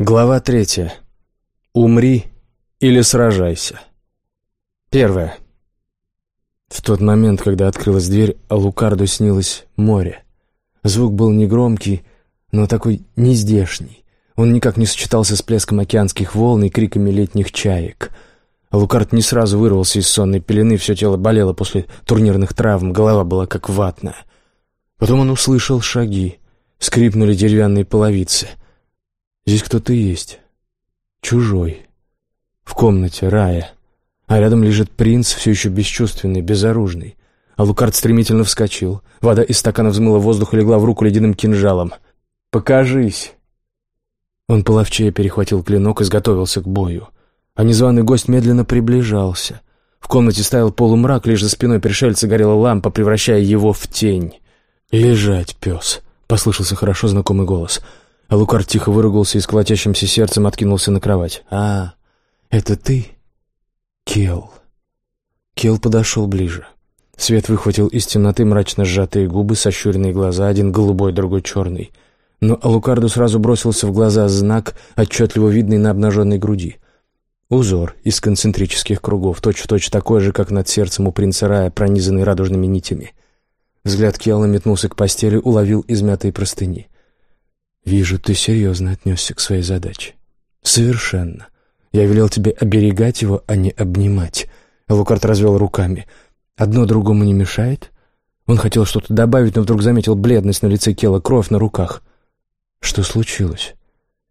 Глава третья. Умри или сражайся. Первое. В тот момент, когда открылась дверь, Лукарду снилось море. Звук был негромкий, но такой нездешний. Он никак не сочетался с плеском океанских волн и криками летних чаек. Лукард не сразу вырвался из сонной пелены, все тело болело после турнирных травм, голова была как ватная. Потом он услышал шаги, скрипнули деревянные половицы — Здесь кто-то есть. Чужой. В комнате рая. А рядом лежит принц, все еще бесчувственный, безоружный. А Лукард стремительно вскочил. Вода из стакана взмыла воздух и легла в руку ледяным кинжалом. «Покажись!» Он половчее перехватил клинок и изготовился к бою. А незваный гость медленно приближался. В комнате стоял полумрак, лишь за спиной пришельца горела лампа, превращая его в тень. «Лежать, пес!» — послышался хорошо знакомый голос — Лукар тихо выругался и с колотящимся сердцем откинулся на кровать. «А, это ты?» «Кел». Кел подошел ближе. Свет выхватил из темноты мрачно сжатые губы, сощуренные глаза, один голубой, другой черный. Но Алукарду сразу бросился в глаза знак, отчетливо видный на обнаженной груди. Узор из концентрических кругов, точь-в-точь точь такой же, как над сердцем у принца Рая, пронизанный радужными нитями. Взгляд Келла метнулся к постели, уловил измятые простыни. «Вижу, ты серьезно отнесся к своей задаче». «Совершенно. Я велел тебе оберегать его, а не обнимать». Лукард развел руками. «Одно другому не мешает?» Он хотел что-то добавить, но вдруг заметил бледность на лице Кела, кровь на руках. «Что случилось?»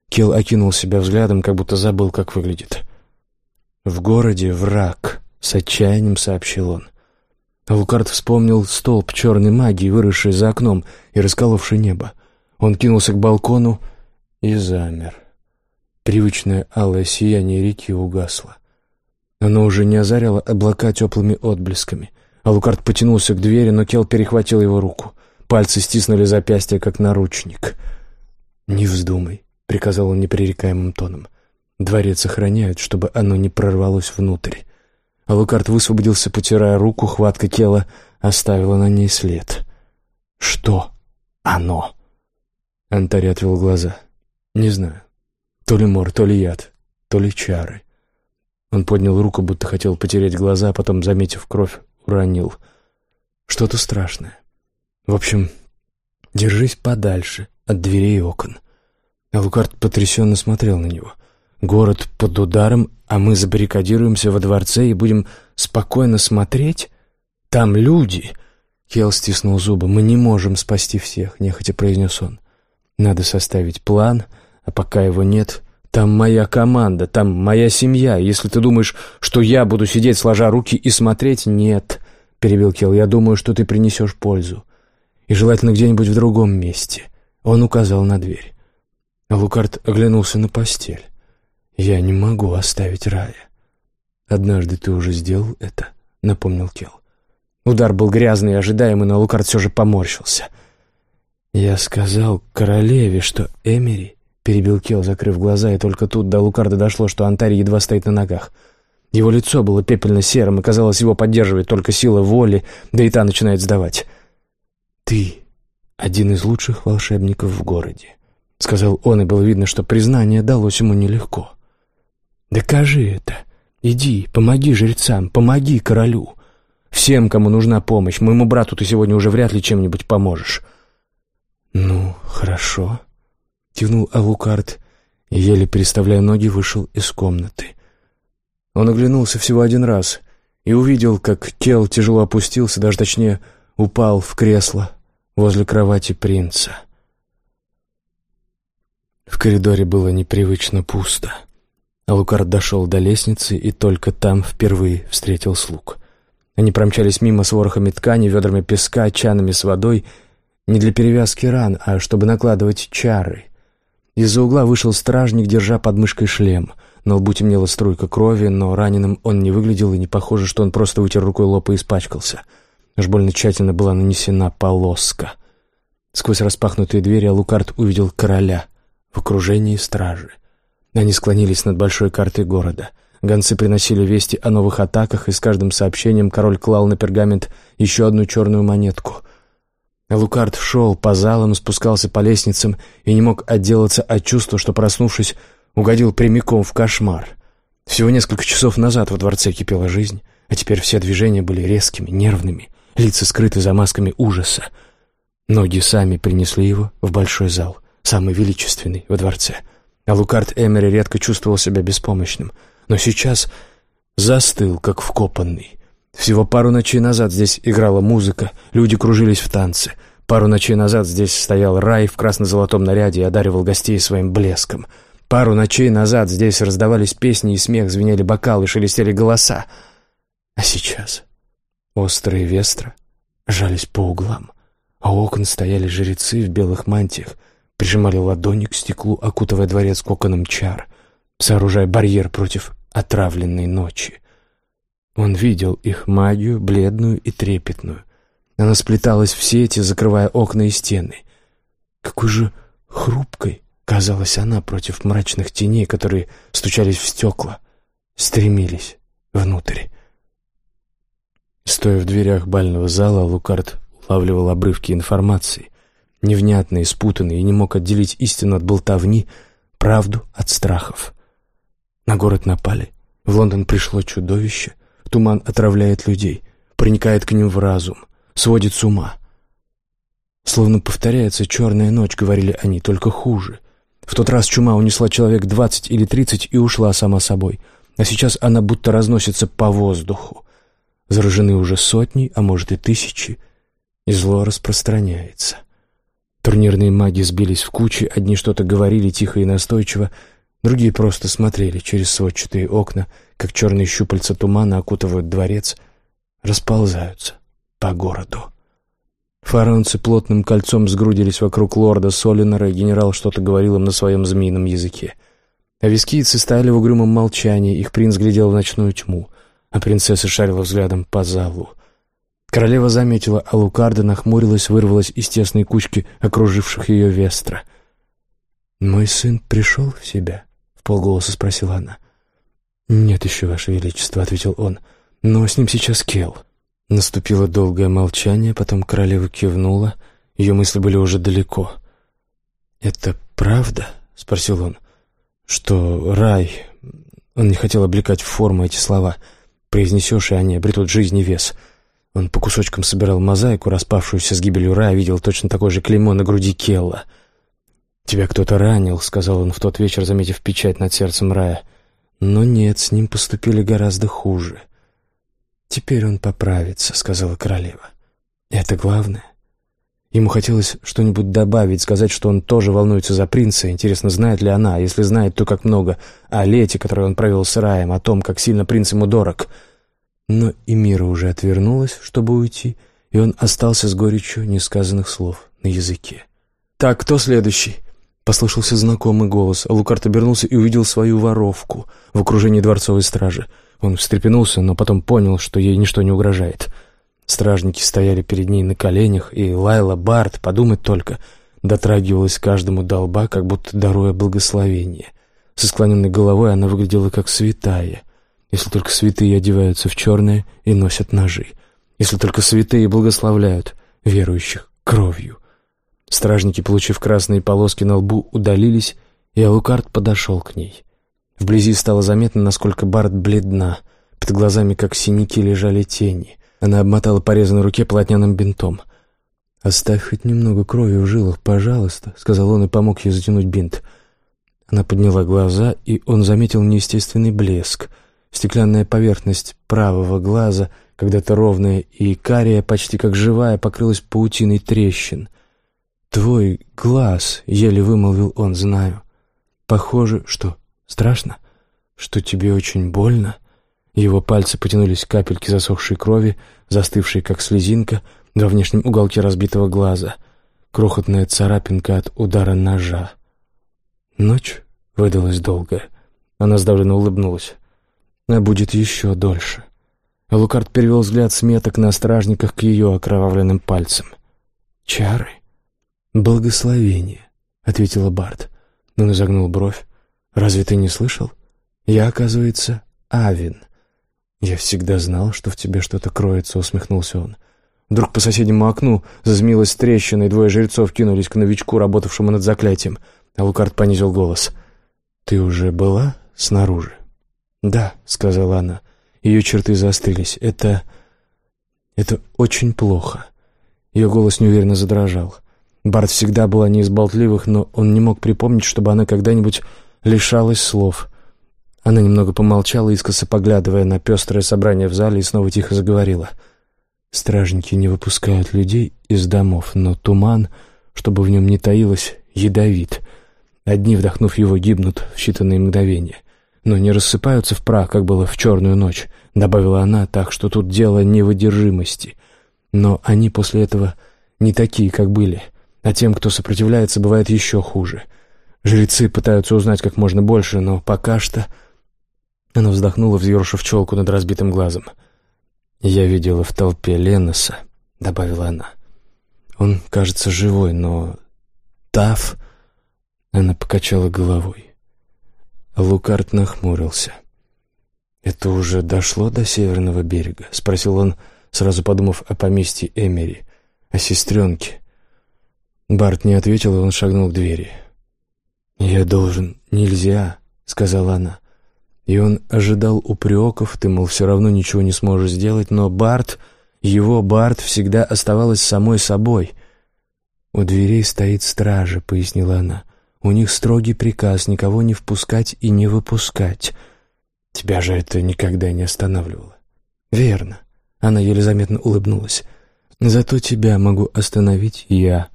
Кел окинул себя взглядом, как будто забыл, как выглядит. «В городе враг», — с отчаянием сообщил он. Лукард вспомнил столб черной магии, выросший за окном и расколовший небо. Он кинулся к балкону и замер. Привычное алое сияние реки угасло. Оно уже не озаряло облака теплыми отблесками. Алукард потянулся к двери, но Кел перехватил его руку. Пальцы стиснули запястье, как наручник. «Не вздумай», — приказал он непререкаемым тоном. «Дворец охраняют, чтобы оно не прорвалось внутрь». Алукард высвободился, потирая руку, хватка Кела оставила на ней след. «Что оно?» Антарий отвел глаза. «Не знаю. То ли мор, то ли яд, то ли чары». Он поднял руку, будто хотел потереть глаза, а потом, заметив кровь, уронил. «Что-то страшное. В общем, держись подальше от дверей и окон». Алукард потрясенно смотрел на него. «Город под ударом, а мы забаррикадируемся во дворце и будем спокойно смотреть? Там люди!» Хелл стиснул зубы. «Мы не можем спасти всех», — нехотя произнес он. Надо составить план, а пока его нет, там моя команда, там моя семья. Если ты думаешь, что я буду сидеть сложа руки и смотреть, нет, — перебил Келл, — я думаю, что ты принесешь пользу. И желательно где-нибудь в другом месте. Он указал на дверь. Лукард оглянулся на постель. «Я не могу оставить рая». «Однажды ты уже сделал это», — напомнил Келл. Удар был грязный и ожидаемый, но Лукард все же поморщился — «Я сказал королеве, что Эмери...» — перебил Кел, закрыв глаза, и только тут до Лукарда дошло, что Антарий едва стоит на ногах. Его лицо было пепельно-серым, и, казалось, его поддерживает только сила воли, да и та начинает сдавать. «Ты один из лучших волшебников в городе», — сказал он, и было видно, что признание далось ему нелегко. «Докажи это. Иди, помоги жрецам, помоги королю. Всем, кому нужна помощь. Моему брату ты сегодня уже вряд ли чем-нибудь поможешь». «Ну, хорошо», — кивнул Алукард еле переставляя ноги, вышел из комнаты. Он оглянулся всего один раз и увидел, как Кел тяжело опустился, даже точнее упал в кресло возле кровати принца. В коридоре было непривычно пусто. Алукард дошел до лестницы и только там впервые встретил слуг. Они промчались мимо с ворохами ткани, ведрами песка, чанами с водой — не для перевязки ран, а чтобы накладывать чары. Из-за угла вышел стражник, держа под мышкой шлем. На лбу темнела струйка крови, но раненым он не выглядел, и не похоже, что он просто вытер рукой лоб и испачкался. Аж больно тщательно была нанесена полоска. Сквозь распахнутые двери Алукард увидел короля в окружении стражи. Они склонились над большой картой города. Гонцы приносили вести о новых атаках, и с каждым сообщением король клал на пергамент еще одну черную монетку. Лукард шел по залам, спускался по лестницам и не мог отделаться от чувства, что, проснувшись, угодил прямиком в кошмар. Всего несколько часов назад во дворце кипела жизнь, а теперь все движения были резкими, нервными, лица скрыты за масками ужаса. Ноги сами принесли его в большой зал, самый величественный во дворце. А Лукард Эмери редко чувствовал себя беспомощным, но сейчас застыл, как вкопанный. Всего пару ночей назад здесь играла музыка, люди кружились в танце. Пару ночей назад здесь стоял рай в красно-золотом наряде и одаривал гостей своим блеском. Пару ночей назад здесь раздавались песни и смех, звенели бокалы, шелестели голоса. А сейчас острые вестра жались по углам а у окон стояли жрецы в белых мантиях, прижимали ладони к стеклу, окутывая дворец коконом чар, сооружая барьер против отравленной ночи. Он видел их магию, бледную и трепетную. Она сплеталась в сети, закрывая окна и стены. Какой же хрупкой казалась она против мрачных теней, которые стучались в стекла, стремились внутрь. Стоя в дверях бального зала, Лукард улавливал обрывки информации, невнятные, спутанные, и не мог отделить истину от болтовни, правду от страхов. На город напали. В Лондон пришло чудовище. Туман отравляет людей, проникает к ним в разум, сводит с ума. Словно повторяется черная ночь, говорили они, только хуже. В тот раз чума унесла человек двадцать или тридцать и ушла сама собой, а сейчас она будто разносится по воздуху. Заражены уже сотни, а может и тысячи и зло распространяется. Турнирные маги сбились в кучи, одни что-то говорили тихо и настойчиво, другие просто смотрели через сводчатые окна, как черные щупальца тумана окутывают дворец, расползаются по городу. Фаронцы плотным кольцом сгрудились вокруг лорда Солинора, и генерал что-то говорил им на своем змеином языке. А вискийцы стояли в угрюмом молчании, их принц глядел в ночную тьму, а принцесса шарила взглядом по залу. Королева заметила, а Лукарда нахмурилась, вырвалась из тесной кучки окруживших ее вестра. «Мой сын пришел в себя?» — полголоса спросила она. «Нет еще, Ваше Величество», — ответил он, — «но с ним сейчас Кел». Наступило долгое молчание, потом королева кивнула, ее мысли были уже далеко. «Это правда?» — спросил он. «Что рай...» Он не хотел облекать в форму эти слова. «Произнесешь, и они обретут жизнь и вес». Он по кусочкам собирал мозаику, распавшуюся с гибелью рая, видел точно такое же клеймо на груди Келла. «Тебя кто-то ранил», — сказал он в тот вечер, заметив печать над сердцем рая. «Но нет, с ним поступили гораздо хуже». «Теперь он поправится», — сказала королева. «Это главное». Ему хотелось что-нибудь добавить, сказать, что он тоже волнуется за принца. Интересно, знает ли она, а если знает, то как много, о лете, которое он провел с Раем, о том, как сильно принц ему дорог — но и уже отвернулась, чтобы уйти, и он остался с горечью несказанных слов на языке. «Так, кто следующий?» Послышался знакомый голос, Лукард обернулся и увидел свою воровку в окружении дворцовой стражи. Он встрепенулся, но потом понял, что ей ничто не угрожает. Стражники стояли перед ней на коленях, и Лайла Барт, подумать только, дотрагивалась каждому долба, как будто даруя благословение. Со склоненной головой она выглядела как святая, если только святые одеваются в черное и носят ножи, если только святые благословляют верующих кровью. Стражники, получив красные полоски на лбу, удалились, и Алукард подошел к ней. Вблизи стало заметно, насколько Барт бледна. Под глазами, как синяки, лежали тени. Она обмотала порез на руке полотняным бинтом. «Оставь хоть немного крови в жилах, пожалуйста», — сказал он и помог ей затянуть бинт. Она подняла глаза, и он заметил неестественный блеск — Стеклянная поверхность правого глаза, когда-то ровная и кария, почти как живая, покрылась паутиной трещин. «Твой глаз», — еле вымолвил он, — «знаю. Похоже, что страшно, что тебе очень больно». Его пальцы потянулись к капельке засохшей крови, застывшей как слезинка, во внешнем уголке разбитого глаза. Крохотная царапинка от удара ножа. Ночь выдалась долгая. Она сдавленно улыбнулась а будет еще дольше. Лукард перевел взгляд с меток на стражниках к ее окровавленным пальцам. «Чары? Благословение», — ответила Барт. Он изогнул бровь. «Разве ты не слышал? Я, оказывается, Авин». «Я всегда знал, что в тебе что-то кроется», — усмехнулся он. Вдруг по соседнему окну зазмилась трещина, и двое жрецов кинулись к новичку, работавшему над заклятием. А понизил голос. «Ты уже была снаружи?» «Да», — сказала она. Ее черты заострились. «Это... это очень плохо». Ее голос неуверенно задрожал. Барт всегда была не из болтливых, но он не мог припомнить, чтобы она когда-нибудь лишалась слов. Она немного помолчала, искоса поглядывая на пестрое собрание в зале, и снова тихо заговорила. «Стражники не выпускают людей из домов, но туман, чтобы в нем не таилось, ядовит. Одни, вдохнув его, гибнут в считанные мгновения, но не рассыпаются в прах, как было в черную ночь», — добавила она, так что тут дело невыдержимости. «Но они после этого не такие, как были, а тем, кто сопротивляется, бывает еще хуже. Жрецы пытаются узнать как можно больше, но пока что...» Она вздохнула, взъерошив челку над разбитым глазом. «Я видела в толпе Леноса», — добавила она. «Он, кажется, живой, но... Тав...» Она покачала головой. Лукард нахмурился. «Это уже дошло до северного берега?» — спросил он, сразу подумав о поместье Эмери, о сестренке. Барт не ответил, и он шагнул к двери. «Я должен... Нельзя», — сказала она. И он ожидал упреков, ты, мол, все равно ничего не сможешь сделать, но Барт, его Барт, всегда оставалась самой собой. «У дверей стоит стража», — пояснила она. «У них строгий приказ никого не впускать и не выпускать. Тебя же это никогда не останавливало». «Верно». Она еле заметно улыбнулась. «Зато тебя могу остановить я.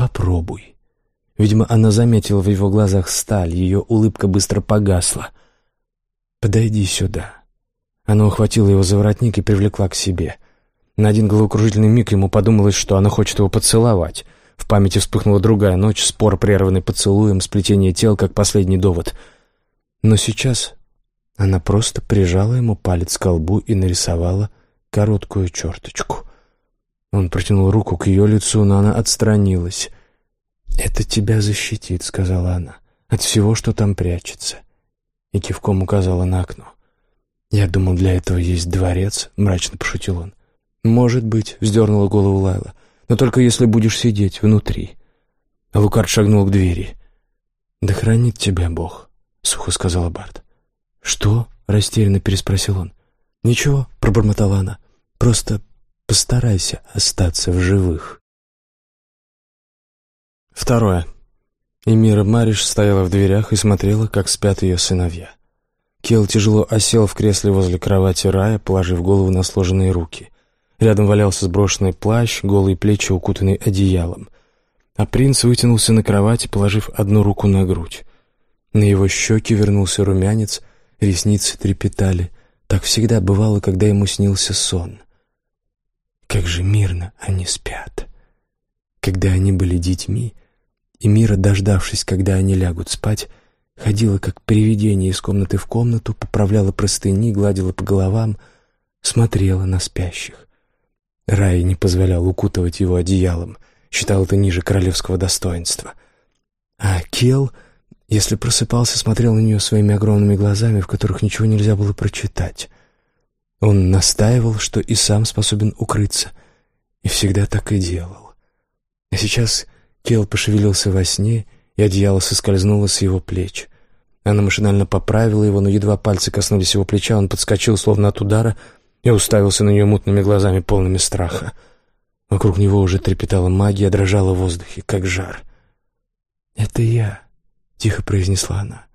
Попробуй». Видимо, она заметила в его глазах сталь, ее улыбка быстро погасла — «Подойди сюда». Она ухватила его за воротник и привлекла к себе. На один головокружительный миг ему подумалось, что она хочет его поцеловать. В памяти вспыхнула другая ночь, спор, прерванный поцелуем, сплетение тел, как последний довод. Но сейчас она просто прижала ему палец к колбу и нарисовала короткую черточку. Он протянул руку к ее лицу, но она отстранилась. «Это тебя защитит», — сказала она, — «от всего, что там прячется» и кивком указала на окно. «Я думал, для этого есть дворец», — мрачно пошутил он. «Может быть», — вздернула голову Лайла, «но только если будешь сидеть внутри». Лукард шагнул к двери. «Да хранит тебя Бог», — сухо сказала Барт. «Что?» — растерянно переспросил он. «Ничего», — пробормотала она. «Просто постарайся остаться в живых». Второе. Эмира Мариш стояла в дверях и смотрела, как спят ее сыновья. Кел тяжело осел в кресле возле кровати Рая, положив голову на сложенные руки. Рядом валялся сброшенный плащ, голые плечи укутанные одеялом. А принц вытянулся на кровати, положив одну руку на грудь. На его щеки вернулся румянец, ресницы трепетали. Так всегда бывало, когда ему снился сон. Как же мирно они спят. Когда они были детьми, и Мира, дождавшись, когда они лягут спать, ходила как привидение из комнаты в комнату, поправляла простыни, гладила по головам, смотрела на спящих. Рай не позволял укутывать его одеялом, считал это ниже королевского достоинства. А Кел, если просыпался, смотрел на нее своими огромными глазами, в которых ничего нельзя было прочитать. Он настаивал, что и сам способен укрыться, и всегда так и делал. А сейчас Кел пошевелился во сне, и одеяло соскользнуло с его плеч. Она машинально поправила его, но едва пальцы коснулись его плеча, он подскочил, словно от удара, и уставился на нее мутными глазами, полными страха. Вокруг него уже трепетала магия, дрожала в воздухе, как жар. «Это я», — тихо произнесла она.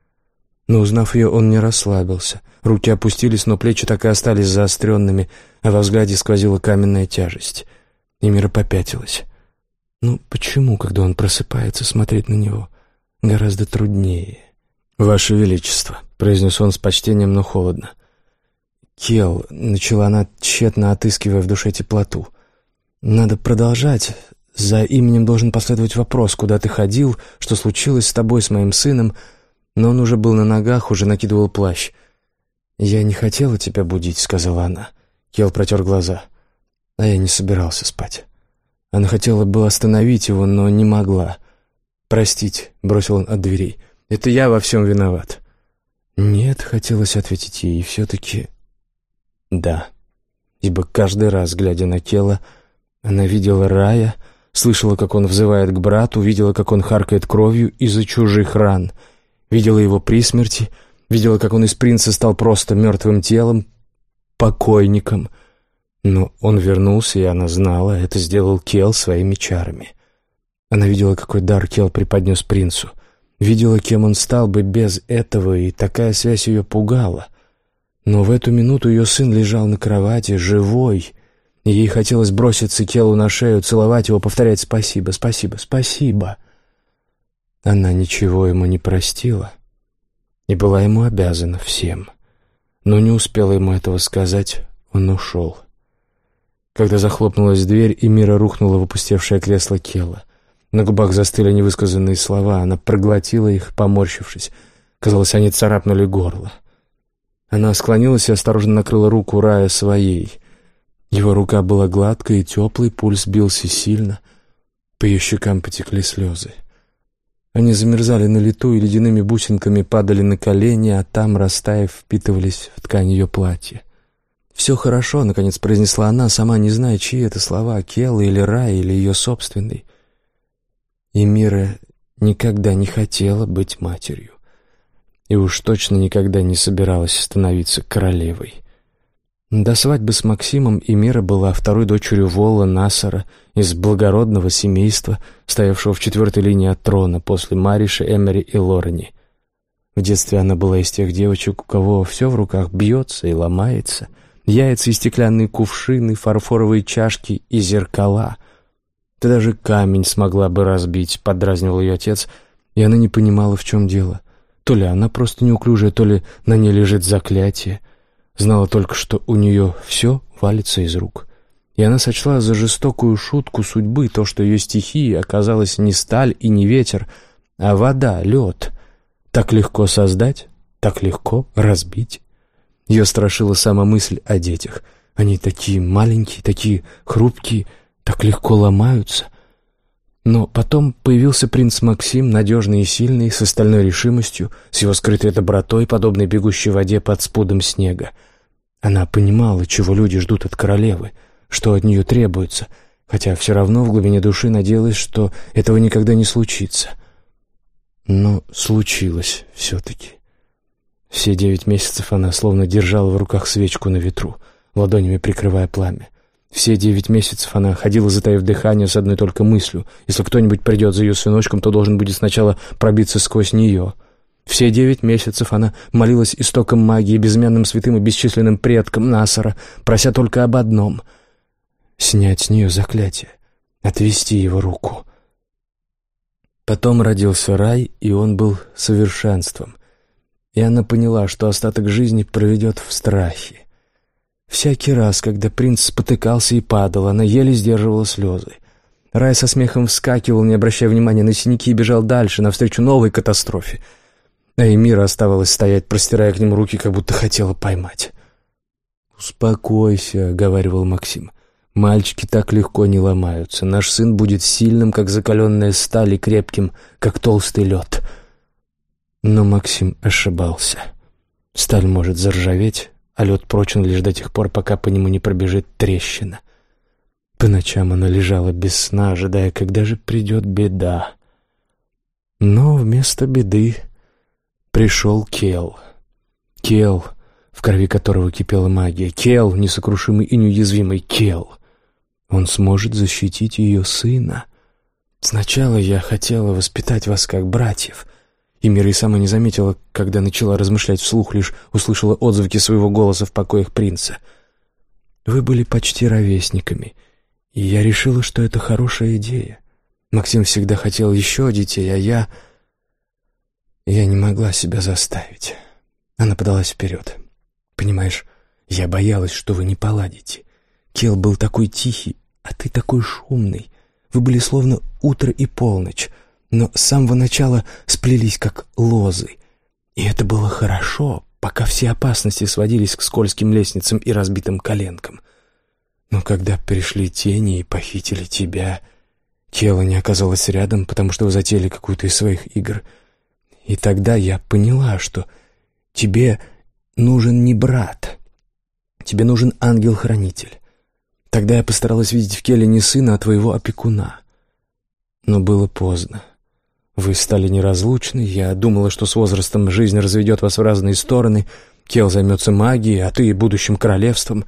Но, узнав ее, он не расслабился. Руки опустились, но плечи так и остались заостренными, а во взгляде сквозила каменная тяжесть. И мира попятилась. Ну, почему, когда он просыпается, смотреть на него гораздо труднее? «Ваше Величество», — произнес он с почтением, но холодно. «Кел», — начала она, тщетно отыскивая в душе теплоту. «Надо продолжать. За именем должен последовать вопрос, куда ты ходил, что случилось с тобой, с моим сыном». Но он уже был на ногах, уже накидывал плащ. «Я не хотела тебя будить», — сказала она. Кел протер глаза. А я не собирался спать. Она хотела бы остановить его, но не могла. «Простите», — бросил он от дверей, — «это я во всем виноват». «Нет», — хотелось ответить ей, — «и все-таки...» «Да», ибо каждый раз, глядя на Кела, она видела рая, слышала, как он взывает к брату, видела, как он харкает кровью из-за чужих ран, видела его при смерти, видела, как он из принца стал просто мертвым телом, покойником. Но он вернулся, и она знала, это сделал Кел своими чарами. Она видела, какой дар Кел преподнес принцу. Видела, кем он стал бы без этого, и такая связь ее пугала. Но в эту минуту ее сын лежал на кровати, живой, и ей хотелось броситься Келу на шею, целовать его, повторять «спасибо, спасибо, спасибо». Она ничего ему не простила и была ему обязана всем. Но не успела ему этого сказать, он ушел. Когда захлопнулась дверь, и Мира рухнула в опустевшее кресло Кела. На губах застыли невысказанные слова, она проглотила их, поморщившись. Казалось, они царапнули горло. Она склонилась и осторожно накрыла руку Рая своей. Его рука была гладкой и теплой, пульс бился сильно. По ее щекам потекли слезы. Они замерзали на лету и ледяными бусинками падали на колени, а там, растаяв, впитывались в ткань ее платья. «Все хорошо», — наконец произнесла она, сама не зная, чьи это слова, Келла или Рай, или ее собственный. И Мира никогда не хотела быть матерью. И уж точно никогда не собиралась становиться королевой. До свадьбы с Максимом Эмира была второй дочерью Волла Насара из благородного семейства, стоявшего в четвертой линии от трона после Мариши, Эмери и Лорени. В детстве она была из тех девочек, у кого все в руках бьется и ломается. Яйца и стеклянные кувшины, фарфоровые чашки и зеркала. Ты даже камень смогла бы разбить, подразнивал ее отец, и она не понимала, в чем дело. То ли она просто неуклюжая, то ли на ней лежит заклятие — Знала только, что у нее все валится из рук. И она сочла за жестокую шутку судьбы то, что ее стихией оказалась не сталь и не ветер, а вода, лед. Так легко создать, так легко разбить. Ее страшила сама мысль о детях. Они такие маленькие, такие хрупкие, так легко ломаются. Но потом появился принц Максим, надежный и сильный, с остальной решимостью, с его скрытой добротой, подобной бегущей воде под спудом снега. Она понимала, чего люди ждут от королевы, что от нее требуется, хотя все равно в глубине души надеялась, что этого никогда не случится. Но случилось все-таки. Все девять месяцев она словно держала в руках свечку на ветру, ладонями прикрывая пламя. Все девять месяцев она ходила, затаив дыхание, с одной только мыслью. Если кто-нибудь придет за ее сыночком, то должен будет сначала пробиться сквозь нее. Все девять месяцев она молилась истокам магии, безымянным святым и бесчисленным предкам Насара, прося только об одном — снять с нее заклятие, отвести его руку. Потом родился рай, и он был совершенством. И она поняла, что остаток жизни проведет в страхе. Всякий раз, когда принц спотыкался и падал, она еле сдерживала слезы. Рай со смехом вскакивал, не обращая внимания на синяки, и бежал дальше, навстречу новой катастрофе. А Эмира оставалась стоять, простирая к нему руки, как будто хотела поймать. «Успокойся», — говаривал Максим. «Мальчики так легко не ломаются. Наш сын будет сильным, как закаленная сталь, и крепким, как толстый лед». Но Максим ошибался. Сталь может заржаветь, а лед прочен лишь до тех пор, пока по нему не пробежит трещина. По ночам она лежала без сна, ожидая, когда же придет беда. Но вместо беды пришел Кел. Кел, в крови которого кипела магия. Кел, несокрушимый и неуязвимый Кел. Он сможет защитить ее сына. Сначала я хотела воспитать вас как братьев — и Мира и сама не заметила, когда начала размышлять вслух, лишь услышала отзвуки своего голоса в покоях принца. «Вы были почти ровесниками, и я решила, что это хорошая идея. Максим всегда хотел еще детей, а я... Я не могла себя заставить». Она подалась вперед. «Понимаешь, я боялась, что вы не поладите. Кел был такой тихий, а ты такой шумный. Вы были словно утро и полночь» но с самого начала сплелись как лозы. И это было хорошо, пока все опасности сводились к скользким лестницам и разбитым коленкам. Но когда пришли тени и похитили тебя, тело не оказалось рядом, потому что вы затеяли какую-то из своих игр. И тогда я поняла, что тебе нужен не брат, тебе нужен ангел-хранитель. Тогда я постаралась видеть в Келе не сына, а твоего опекуна. Но было поздно. Вы стали неразлучны, я думала, что с возрастом жизнь разведет вас в разные стороны. Кел займется магией, а ты — будущим королевством.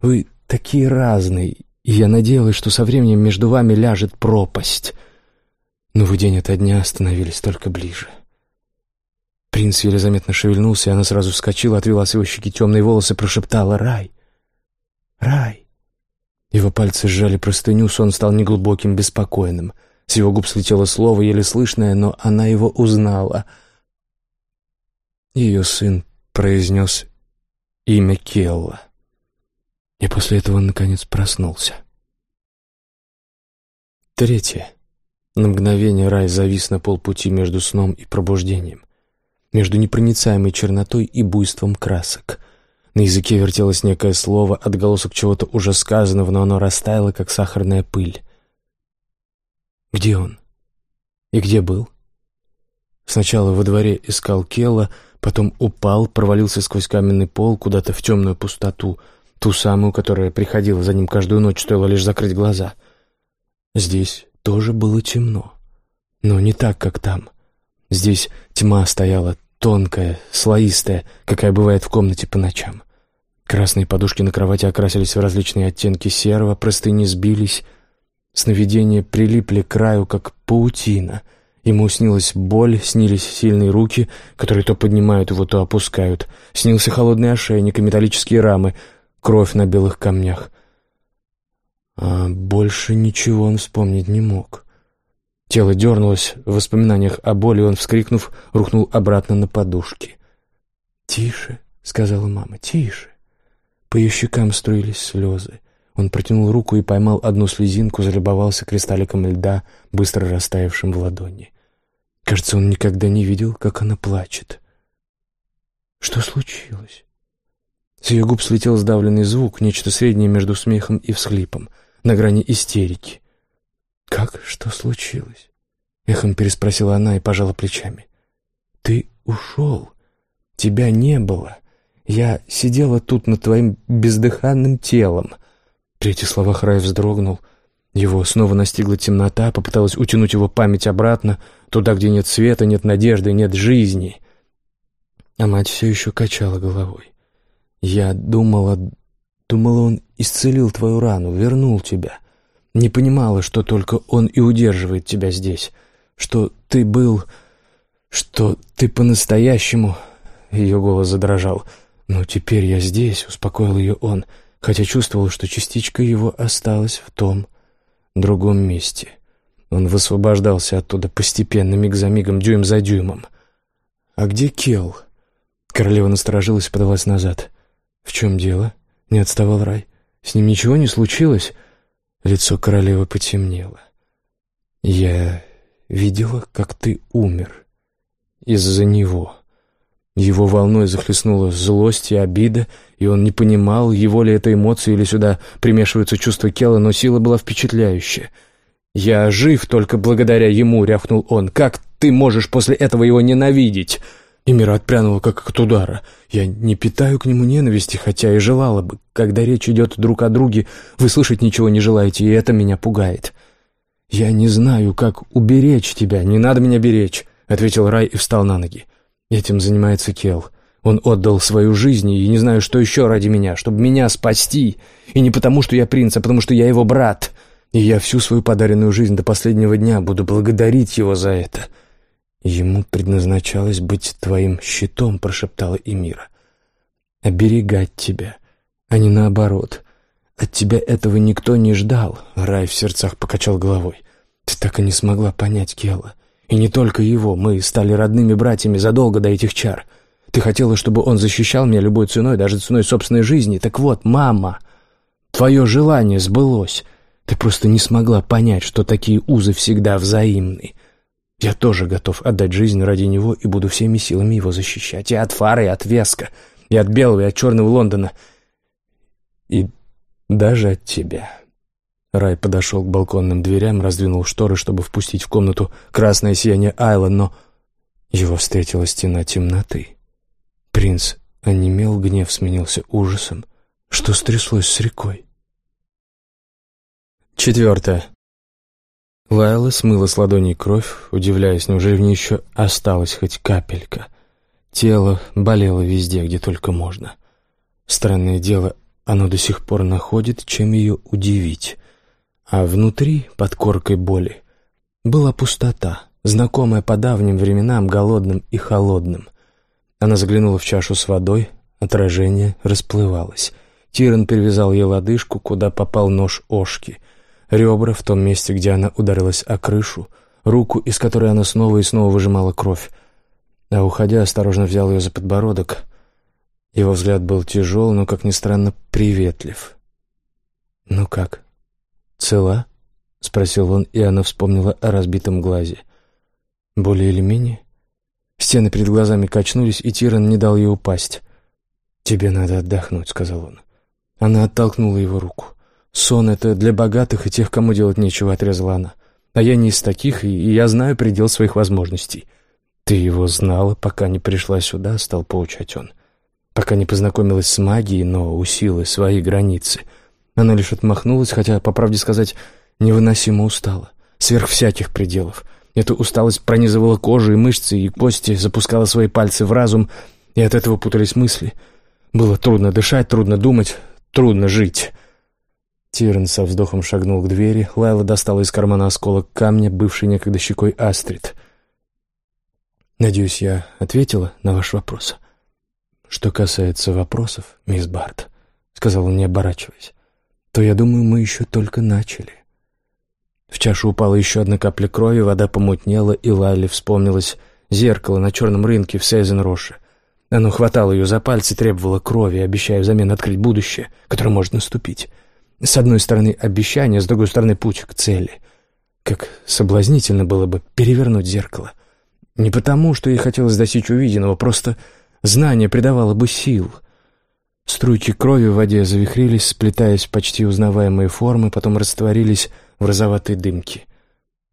Вы такие разные, и я надеялась, что со временем между вами ляжет пропасть. Но вы день ото дня становились только ближе. Принц еле заметно шевельнулся, и она сразу вскочила, отвела с его щеки темные волосы, прошептала «Рай! Рай!» Его пальцы сжали простыню, сон стал неглубоким, беспокойным — с его губ слетело слово, еле слышное, но она его узнала. Ее сын произнес имя Келла. И после этого он, наконец, проснулся. Третье. На мгновение рай завис на полпути между сном и пробуждением, между непроницаемой чернотой и буйством красок. На языке вертелось некое слово, отголосок чего-то уже сказанного, но оно растаяло, как сахарная пыль. Где он? И где был? Сначала во дворе искал Келла, потом упал, провалился сквозь каменный пол куда-то в темную пустоту, ту самую, которая приходила за ним каждую ночь, стоило лишь закрыть глаза. Здесь тоже было темно, но не так, как там. Здесь тьма стояла тонкая, слоистая, какая бывает в комнате по ночам. Красные подушки на кровати окрасились в различные оттенки серого, простыни сбились — Сновидения прилипли к краю, как паутина. Ему снилась боль, снились сильные руки, которые то поднимают его, то опускают. Снился холодный ошейник и металлические рамы, кровь на белых камнях. А больше ничего он вспомнить не мог. Тело дернулось в воспоминаниях о боли, он, вскрикнув, рухнул обратно на подушки. «Тише», — сказала мама, — «тише». По ее щекам струились слезы. Он протянул руку и поймал одну слезинку, залюбовался кристалликом льда, быстро растаявшим в ладони. Кажется, он никогда не видел, как она плачет. Что случилось? С ее губ слетел сдавленный звук, нечто среднее между смехом и всхлипом, на грани истерики. «Как? Что случилось?» Эхом переспросила она и пожала плечами. «Ты ушел. Тебя не было. Я сидела тут над твоим бездыханным телом». При этих словах Рай вздрогнул. Его снова настигла темнота, попыталась утянуть его память обратно, туда, где нет света, нет надежды, нет жизни. А мать все еще качала головой. «Я думала... Думала, он исцелил твою рану, вернул тебя. Не понимала, что только он и удерживает тебя здесь. Что ты был... Что ты по-настоящему...» Ее голос задрожал. «Но теперь я здесь», — успокоил ее он, — хотя чувствовал, что частичка его осталась в том другом месте. Он высвобождался оттуда постепенно, миг за мигом, дюйм за дюймом. «А где Кел?» Королева насторожилась и подалась назад. «В чем дело?» — не отставал Рай. «С ним ничего не случилось?» Лицо королевы потемнело. «Я видела, как ты умер. Из-за него». Его волной захлестнула злость и обида, и он не понимал, его ли это эмоции или сюда примешиваются чувства Келла, но сила была впечатляющая. «Я жив только благодаря ему», — рявкнул он. «Как ты можешь после этого его ненавидеть?» И Мира отпрянула, как от удара. «Я не питаю к нему ненависти, хотя и желала бы. Когда речь идет друг о друге, вы слышать ничего не желаете, и это меня пугает». «Я не знаю, как уберечь тебя. Не надо меня беречь», — ответил Рай и встал на ноги. Этим занимается Кел. Он отдал свою жизнь, и не знаю, что еще ради меня, чтобы меня спасти. И не потому, что я принц, а потому, что я его брат. И я всю свою подаренную жизнь до последнего дня буду благодарить его за это. Ему предназначалось быть твоим щитом, прошептала Эмира. Оберегать тебя, а не наоборот. От тебя этого никто не ждал. Рай в сердцах покачал головой. Ты так и не смогла понять Кела. И не только его, мы стали родными братьями задолго до этих чар. Ты хотела, чтобы он защищал меня любой ценой, даже ценой собственной жизни. Так вот, мама, твое желание сбылось. Ты просто не смогла понять, что такие узы всегда взаимны. Я тоже готов отдать жизнь ради него и буду всеми силами его защищать. И от Фары, и от Веска, и от Белого, и от Черного Лондона. И даже от тебя». Рай подошел к балконным дверям, раздвинул шторы, чтобы впустить в комнату красное сияние Айла, но его встретила стена темноты. Принц онемел, гнев сменился ужасом. Что стряслось с рекой? Четвертое. Лайла смыла с ладоней кровь, удивляясь, неужели в ней еще осталась хоть капелька. Тело болело везде, где только можно. Странное дело, оно до сих пор находит, чем ее удивить. А внутри, под коркой боли, была пустота, знакомая по давним временам голодным и холодным. Она заглянула в чашу с водой, отражение расплывалось. Тиран перевязал ей лодыжку, куда попал нож Ошки. Ребра в том месте, где она ударилась о крышу, руку, из которой она снова и снова выжимала кровь. А уходя, осторожно взял ее за подбородок. Его взгляд был тяжел, но, как ни странно, приветлив. «Ну как, цела?» — спросил он, и она вспомнила о разбитом глазе. «Более или менее?» Стены перед глазами качнулись, и Тиран не дал ей упасть. «Тебе надо отдохнуть», — сказал он. Она оттолкнула его руку. «Сон — это для богатых и тех, кому делать нечего», — отрезала она. «А я не из таких, и я знаю предел своих возможностей». «Ты его знала, пока не пришла сюда», — стал поучать он. «Пока не познакомилась с магией, но усилы свои границы». Она лишь отмахнулась, хотя, по правде сказать, невыносимо устала. Сверх всяких пределов. Эта усталость пронизывала кожу и мышцы, и кости, запускала свои пальцы в разум, и от этого путались мысли. Было трудно дышать, трудно думать, трудно жить. Тиран со вздохом шагнул к двери. Лайла достала из кармана осколок камня, бывший некогда щекой Астрид. «Надеюсь, я ответила на ваш вопрос?» «Что касается вопросов, мисс Барт», — сказал он, не оборачиваясь, «то, я думаю, мы еще только начали». В чашу упала еще одна капля крови, вода помутнела, и Лайле вспомнилось зеркало на черном рынке в Сейзен-Роше. Оно хватало ее за пальцы, требовало крови, обещая взамен открыть будущее, которое может наступить. С одной стороны обещание, с другой стороны путь к цели. Как соблазнительно было бы перевернуть зеркало. Не потому, что ей хотелось достичь увиденного, просто знание придавало бы сил. Струйки крови в воде завихрились, сплетаясь в почти узнаваемые формы, потом растворились в розоватой дымке.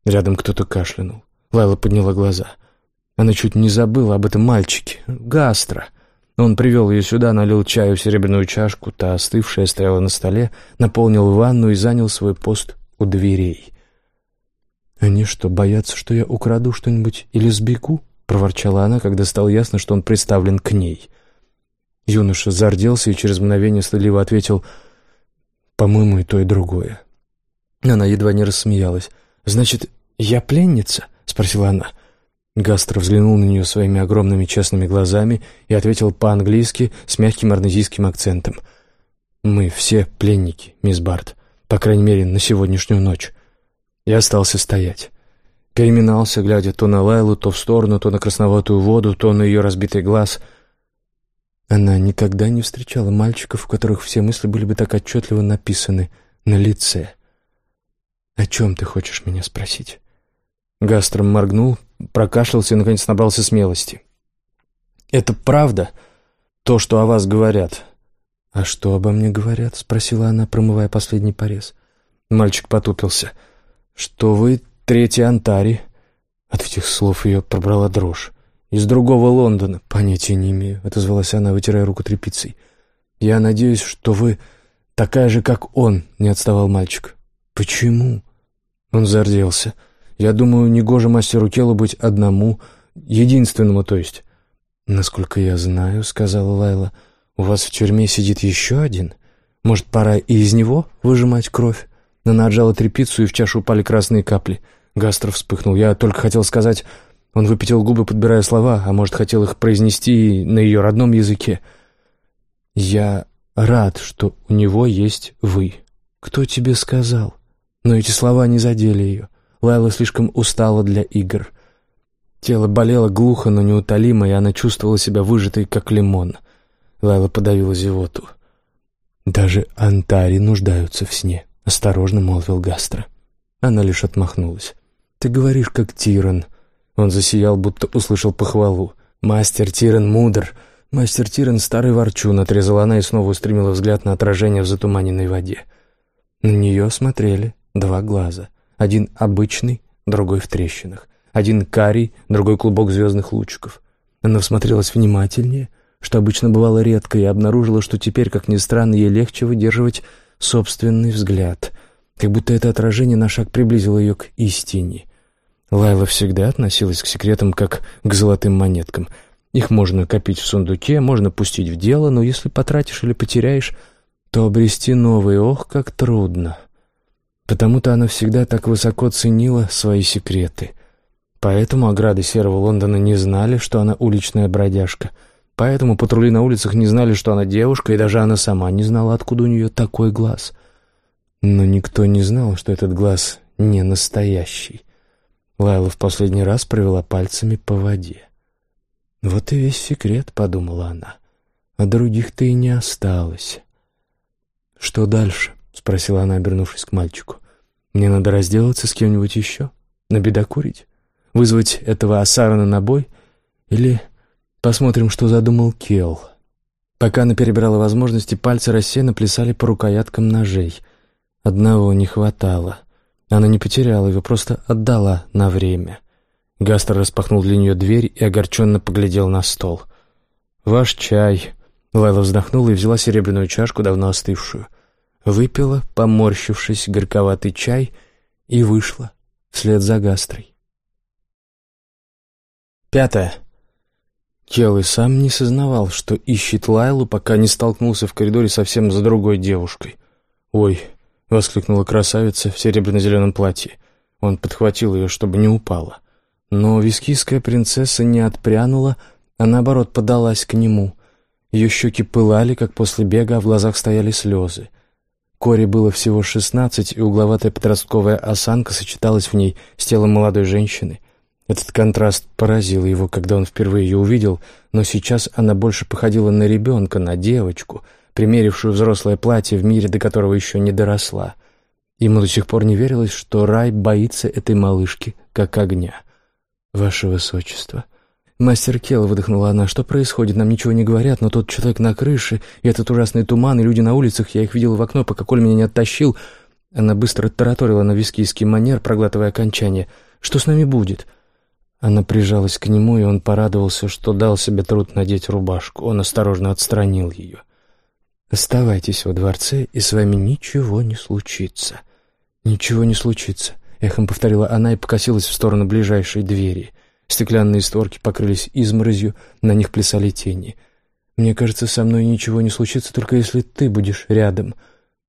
Рядом кто-то кашлянул. Лайла подняла глаза. Она чуть не забыла об этом мальчике. Гастро. Он привел ее сюда, налил чаю в серебряную чашку, та остывшая стояла на столе, наполнил ванну и занял свой пост у дверей. «Они что, боятся, что я украду что-нибудь или сбегу?» — проворчала она, когда стало ясно, что он приставлен к ней. Юноша зарделся и через мгновение стыдливо ответил «По-моему, и то, и другое». Она едва не рассмеялась. «Значит, я пленница?» — спросила она. Гастро взглянул на нее своими огромными честными глазами и ответил по-английски с мягким арнезийским акцентом. «Мы все пленники, мисс Барт, по крайней мере, на сегодняшнюю ночь». Я остался стоять. Переминался, глядя то на Лайлу, то в сторону, то на красноватую воду, то на ее разбитый глаз. Она никогда не встречала мальчиков, у которых все мысли были бы так отчетливо написаны на лице. «О чем ты хочешь меня спросить?» Гастром моргнул, прокашлялся и, наконец, набрался смелости. «Это правда, то, что о вас говорят?» «А что обо мне говорят?» — спросила она, промывая последний порез. Мальчик потупился. «Что вы третий Антари?» От этих слов ее пробрала дрожь. «Из другого Лондона. Понятия не имею», — отозвалась она, вытирая руку тряпицей. «Я надеюсь, что вы такая же, как он», — не отставал мальчик. «Почему?» Он зарделся. Я думаю, негоже мастеру Келу быть одному, единственному, то есть. «Насколько я знаю», — сказала Лайла, — «у вас в тюрьме сидит еще один. Может, пора и из него выжимать кровь?» Она отжала тряпицу, и в чашу упали красные капли. Гастро вспыхнул. Я только хотел сказать... Он выпятил губы, подбирая слова, а может, хотел их произнести на ее родном языке. «Я рад, что у него есть вы. Кто тебе сказал?» Но эти слова не задели ее. Лайла слишком устала для игр. Тело болело глухо, но неутолимо, и она чувствовала себя выжатой, как лимон. Лайла подавила зевоту. «Даже антари нуждаются в сне», — осторожно молвил Гастро. Она лишь отмахнулась. «Ты говоришь, как Тиран». Он засиял, будто услышал похвалу. «Мастер Тиран мудр. Мастер Тиран старый ворчун», — отрезала она и снова устремила взгляд на отражение в затуманенной воде. На нее смотрели два глаза. Один обычный, другой в трещинах. Один карий, другой клубок звездных лучиков. Она всмотрелась внимательнее, что обычно бывало редко, и обнаружила, что теперь, как ни странно, ей легче выдерживать собственный взгляд. как будто это отражение на шаг приблизило ее к истине. Лайла всегда относилась к секретам как к золотым монеткам. Их можно копить в сундуке, можно пустить в дело, но если потратишь или потеряешь, то обрести новый, ох, как трудно. Потому-то она всегда так высоко ценила свои секреты. Поэтому ограды Серого Лондона не знали, что она уличная бродяжка. Поэтому патрули на улицах не знали, что она девушка, и даже она сама не знала, откуда у нее такой глаз. Но никто не знал, что этот глаз не настоящий. Лайла в последний раз провела пальцами по воде. «Вот и весь секрет», — подумала она. «А других-то и не осталось». «Что дальше?» — спросила она, обернувшись к мальчику. «Мне надо разделаться с кем-нибудь еще? Набедокурить? Вызвать этого Асарана на бой? Или посмотрим, что задумал Кел?» Пока она перебирала возможности, пальцы рассеянно плясали по рукояткам ножей. Одного не хватало. Она не потеряла его, просто отдала на время. Гастер распахнул для нее дверь и огорченно поглядел на стол. «Ваш чай». Лайла вздохнула и взяла серебряную чашку, давно остывшую. Выпила, поморщившись, горьковатый чай, и вышла вслед за Гастрой. Пятое. Келл и сам не сознавал, что ищет Лайлу, пока не столкнулся в коридоре совсем за другой девушкой. «Ой, — воскликнула красавица в серебряно-зеленом платье. Он подхватил ее, чтобы не упала. Но вискийская принцесса не отпрянула, а наоборот подалась к нему. Ее щеки пылали, как после бега, а в глазах стояли слезы. Коре было всего шестнадцать, и угловатая подростковая осанка сочеталась в ней с телом молодой женщины. Этот контраст поразил его, когда он впервые ее увидел, но сейчас она больше походила на ребенка, на девочку — примерившую взрослое платье в мире, до которого еще не доросла. Ему до сих пор не верилось, что рай боится этой малышки, как огня. «Ваше Высочество». «Мастер Келл», — выдохнула она, — «что происходит? Нам ничего не говорят, но тот человек на крыше, и этот ужасный туман, и люди на улицах, я их видела в окно, пока Коль меня не оттащил». Она быстро тараторила на вискийский манер, проглатывая окончание. «Что с нами будет?» Она прижалась к нему, и он порадовался, что дал себе труд надеть рубашку. Он осторожно отстранил ее. Оставайтесь во дворце, и с вами ничего не случится. Ничего не случится, эхом повторила она и покосилась в сторону ближайшей двери. Стеклянные створки покрылись изморозью, на них плясали тени. Мне кажется, со мной ничего не случится, только если ты будешь рядом.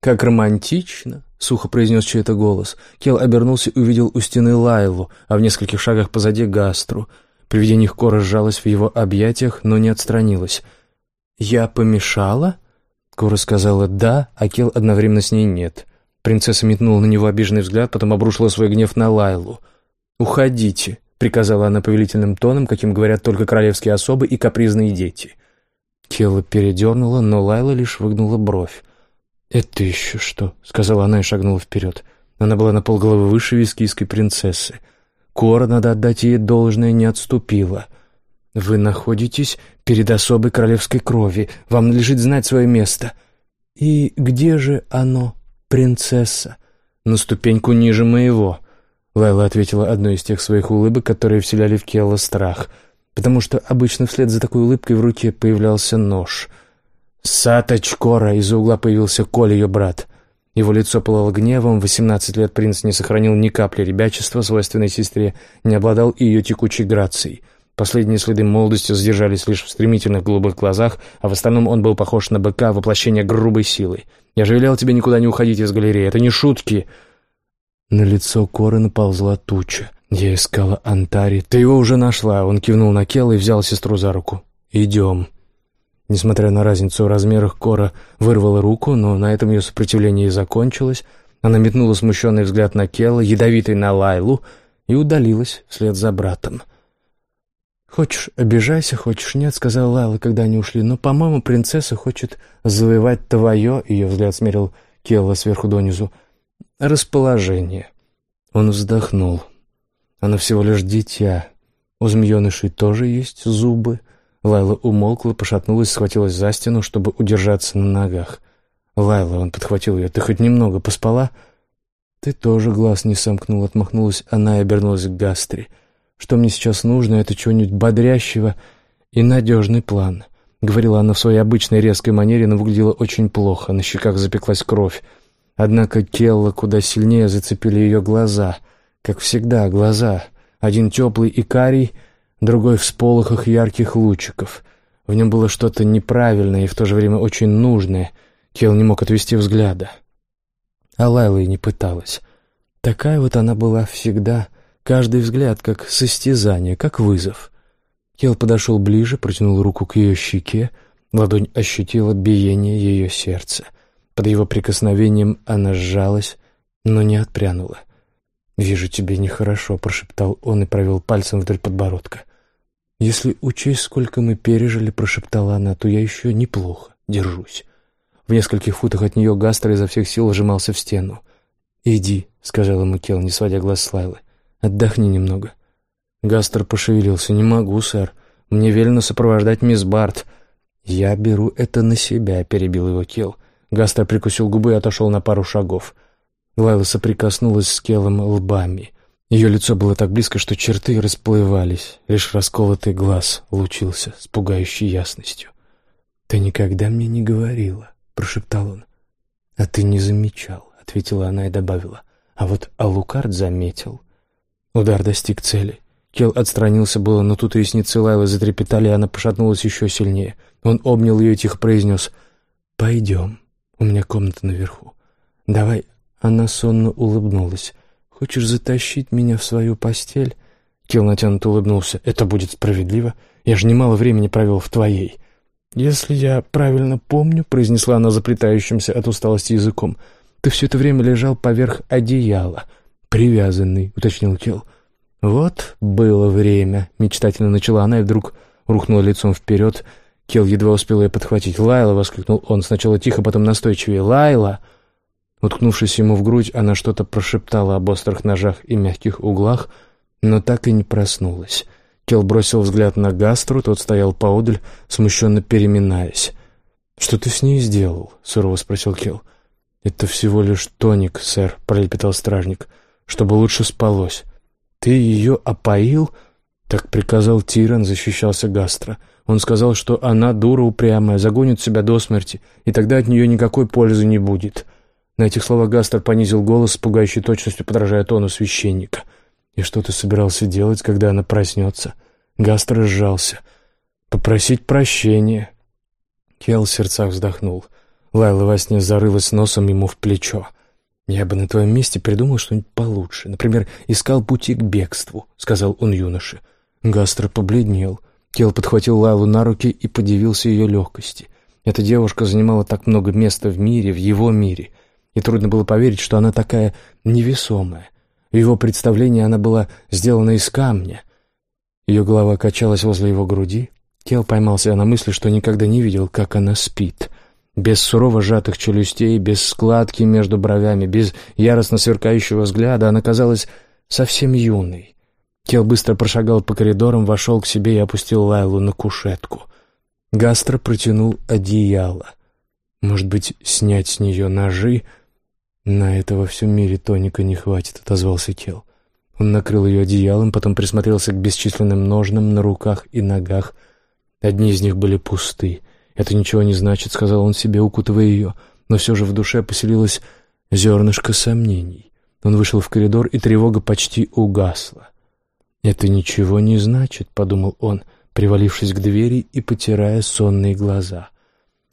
Как романтично, сухо произнес чей-то голос. Кел обернулся и увидел у стены Лайлу, а в нескольких шагах позади Гастру. При виде них Кора сжалась в его объятиях, но не отстранилась. «Я помешала?» Кора сказала «да», а Кел одновременно с ней «нет». Принцесса метнула на него обиженный взгляд, потом обрушила свой гнев на Лайлу. «Уходите», — приказала она повелительным тоном, каким говорят только королевские особы и капризные дети. Келла передернула, но Лайла лишь выгнула бровь. «Это еще что?» — сказала она и шагнула вперед. Она была на полголовы выше вискийской принцессы. Кора, надо отдать ей должное, не отступила. «Вы находитесь перед особой королевской крови. Вам надлежит знать свое место». «И где же оно, принцесса?» «На ступеньку ниже моего», — Лайла ответила одной из тех своих улыбок, которые вселяли в Келла страх, потому что обычно вслед за такой улыбкой в руке появлялся нож. «Саточкора!» — из-за угла появился Коля, ее брат. Его лицо пылало гневом, восемнадцать лет принц не сохранил ни капли ребячества, свойственной сестре, не обладал и ее текучей грацией — Последние следы молодости задержались лишь в стремительных голубых глазах, а в остальном он был похож на быка, воплощение грубой силы. «Я же велел тебе никуда не уходить из галереи, это не шутки!» На лицо Коры наползла туча. Я искала Антари. «Ты его уже нашла!» Он кивнул на Келла и взял сестру за руку. «Идем!» Несмотря на разницу в размерах, Кора вырвала руку, но на этом ее сопротивление и закончилось. Она метнула смущенный взгляд на Келла, ядовитый на Лайлу, и удалилась вслед за братом. «Хочешь, обижайся, хочешь, нет», — сказала Лайла, когда они ушли. «Но, по-моему, принцесса хочет завоевать твое», — ее взгляд смерил Келла сверху донизу, — «расположение». Он вздохнул. «Она всего лишь дитя. У змеенышей тоже есть зубы». Лайла умолкла, пошатнулась, схватилась за стену, чтобы удержаться на ногах. «Лайла», — он подхватил ее, — «ты хоть немного поспала?» «Ты тоже глаз не сомкнул», — отмахнулась она и обернулась к Гастре. «Гастре». Что мне сейчас нужно, это чего-нибудь бодрящего и надежный план. Говорила она в своей обычной резкой манере, но выглядела очень плохо, на щеках запеклась кровь. Однако Келла куда сильнее зацепили ее глаза. Как всегда, глаза. Один теплый и карий, другой в сполохах ярких лучиков. В нем было что-то неправильное и в то же время очень нужное. Кел не мог отвести взгляда. А Лайла и не пыталась. Такая вот она была всегда. Каждый взгляд как состязание, как вызов. Кел подошел ближе, протянул руку к ее щеке. Ладонь ощутила биение ее сердца. Под его прикосновением она сжалась, но не отпрянула. «Вижу, тебе нехорошо», — прошептал он и провел пальцем вдоль подбородка. «Если учесть, сколько мы пережили», — прошептала она, — «то я еще неплохо держусь». В нескольких футах от нее Гастер изо всех сил сжимался в стену. «Иди», — сказал ему Кел, не сводя глаз с Лайлы. «Отдохни немного». Гастер пошевелился. «Не могу, сэр. Мне велено сопровождать мисс Барт». «Я беру это на себя», — перебил его Кел. Гастер прикусил губы и отошел на пару шагов. Лайла соприкоснулась с Келом лбами. Ее лицо было так близко, что черты расплывались. Лишь расколотый глаз лучился с пугающей ясностью. «Ты никогда мне не говорила», — прошептал он. «А ты не замечал», — ответила она и добавила. «А вот Алукард заметил». Удар достиг цели. Кел отстранился было, но тут ресницы Лайлы затрепетали, и она пошатнулась еще сильнее. Он обнял ее и тихо произнес «Пойдем». У меня комната наверху. Давай...» Она сонно улыбнулась. «Хочешь затащить меня в свою постель?» Килл натянуто улыбнулся. «Это будет справедливо. Я же немало времени провел в твоей». «Если я правильно помню», — произнесла она заплетающимся от усталости языком, «ты все это время лежал поверх одеяла, привязанный», — уточнил Килл. «Вот было время», — мечтательно начала она и вдруг рухнула лицом вперед, — Кел едва успел ее подхватить. «Лайла!» — воскликнул он. Сначала тихо, потом настойчивее. «Лайла!» Уткнувшись ему в грудь, она что-то прошептала об острых ножах и мягких углах, но так и не проснулась. Кел бросил взгляд на Гастру, тот стоял поодаль, смущенно переминаясь. «Что ты с ней сделал?» — сурово спросил Кел. «Это всего лишь тоник, сэр», — пролепетал стражник, — «чтобы лучше спалось». «Ты ее опоил?» — так приказал Тиран, защищался Гастро. Он сказал, что она дура упрямая, загонит себя до смерти, и тогда от нее никакой пользы не будет. На этих словах Гастер понизил голос с пугающей точностью, подражая тону священника. «И что ты собирался делать, когда она проснется?» Гастер сжался. «Попросить прощения». Кел в сердцах вздохнул. Лайла во сне зарылась носом ему в плечо. «Я бы на твоем месте придумал что-нибудь получше. Например, искал пути к бегству», — сказал он юноше. Гастер побледнел. Кел подхватил Лайлу на руки и подивился ее легкости. Эта девушка занимала так много места в мире, в его мире, и трудно было поверить, что она такая невесомая. В его представлении она была сделана из камня. Ее голова качалась возле его груди. Кел поймался на мысли, что никогда не видел, как она спит. Без сурово сжатых челюстей, без складки между бровями, без яростно сверкающего взгляда она казалась совсем юной. Кел быстро прошагал по коридорам, вошел к себе и опустил Лайлу на кушетку. Гастро протянул одеяло. Может быть, снять с нее ножи? На это во всем мире тоника не хватит, отозвался Кел. Он накрыл ее одеялом, потом присмотрелся к бесчисленным ножнам на руках и ногах. Одни из них были пусты. «Это ничего не значит», — сказал он себе, укутывая ее, но все же в душе поселилось зернышко сомнений. Он вышел в коридор, и тревога почти угасла. «Это ничего не значит», — подумал он, привалившись к двери и потирая сонные глаза.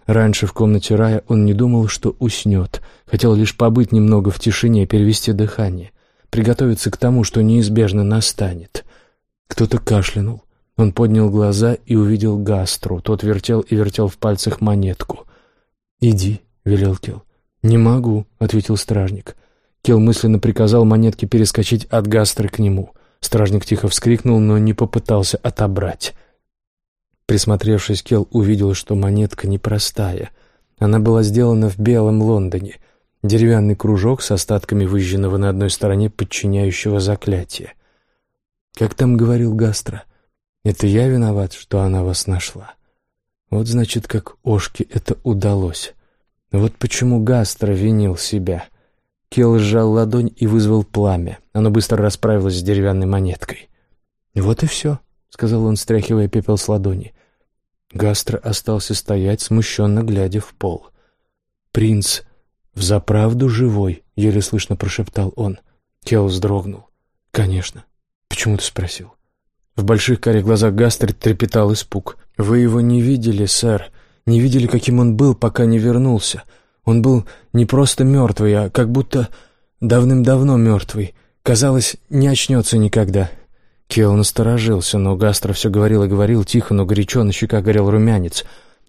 Раньше в комнате рая он не думал, что уснет, хотел лишь побыть немного в тишине, перевести дыхание, приготовиться к тому, что неизбежно настанет. Кто-то кашлянул. Он поднял глаза и увидел Гастру. Тот вертел и вертел в пальцах монетку. «Иди», — велел Кел. «Не могу», — ответил стражник. Кел мысленно приказал монетке перескочить от Гастры к нему — Стражник тихо вскрикнул, но не попытался отобрать. Присмотревшись, Кел увидел, что монетка непростая. Она была сделана в белом Лондоне. Деревянный кружок с остатками выжженного на одной стороне подчиняющего заклятия. Как там говорил Гастро, «Это я виноват, что она вас нашла». Вот значит, как Ошке это удалось. Вот почему Гастро винил себя. Кел сжал ладонь и вызвал пламя. Оно быстро расправилось с деревянной монеткой. «Вот и все», — сказал он, стряхивая пепел с ладони. Гастро остался стоять, смущенно глядя в пол. «Принц «Взаправду живой?» — еле слышно прошептал он. Келл вздрогнул. «Конечно. Почему ты спросил?» В больших карих глазах Гастрид трепетал испуг. «Вы его не видели, сэр. Не видели, каким он был, пока не вернулся. Он был не просто мертвый, а как будто давным-давно мертвый. Казалось, не очнется никогда». Келл насторожился, но Гастро все говорил и говорил, тихо, но горячо, на щеках горел румянец.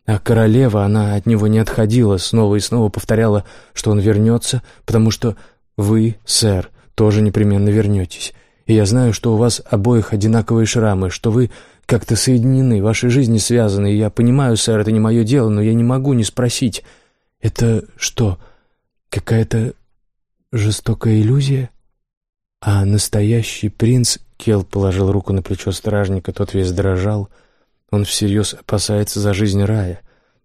А королева, она от него не отходила, снова и снова повторяла, что он вернется, потому что вы, сэр, тоже непременно вернетесь. И я знаю, что у вас обоих одинаковые шрамы, что вы как-то соединены, ваши жизни связаны, и я понимаю, сэр, это не мое дело, но я не могу не спросить. Это что, какая-то жестокая иллюзия? А настоящий принц... Кел положил руку на плечо стражника, тот весь дрожал. Он всерьез опасается за жизнь рая.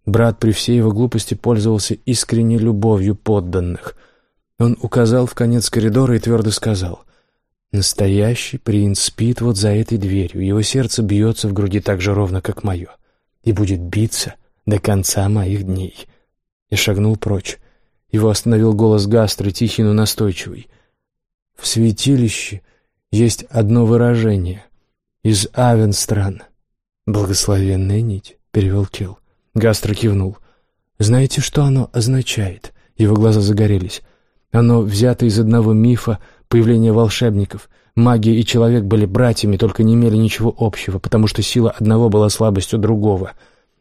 Брат при всей его глупости пользовался искренней любовью подданных. Он указал в конец коридора и твердо сказал — Настоящий принц спит вот за этой дверью, его сердце бьется в груди так же ровно, как мое, и будет биться до конца моих дней. И шагнул прочь. Его остановил голос Гастры, тихий, но настойчивый. В святилище есть одно выражение. Из Авенстран. «Благословенная нить», — перевел Кел. Гастро кивнул. «Знаете, что оно означает?» Его глаза загорелись. «Оно взято из одного мифа появление волшебников. Магия и человек были братьями, только не имели ничего общего, потому что сила одного была слабостью другого.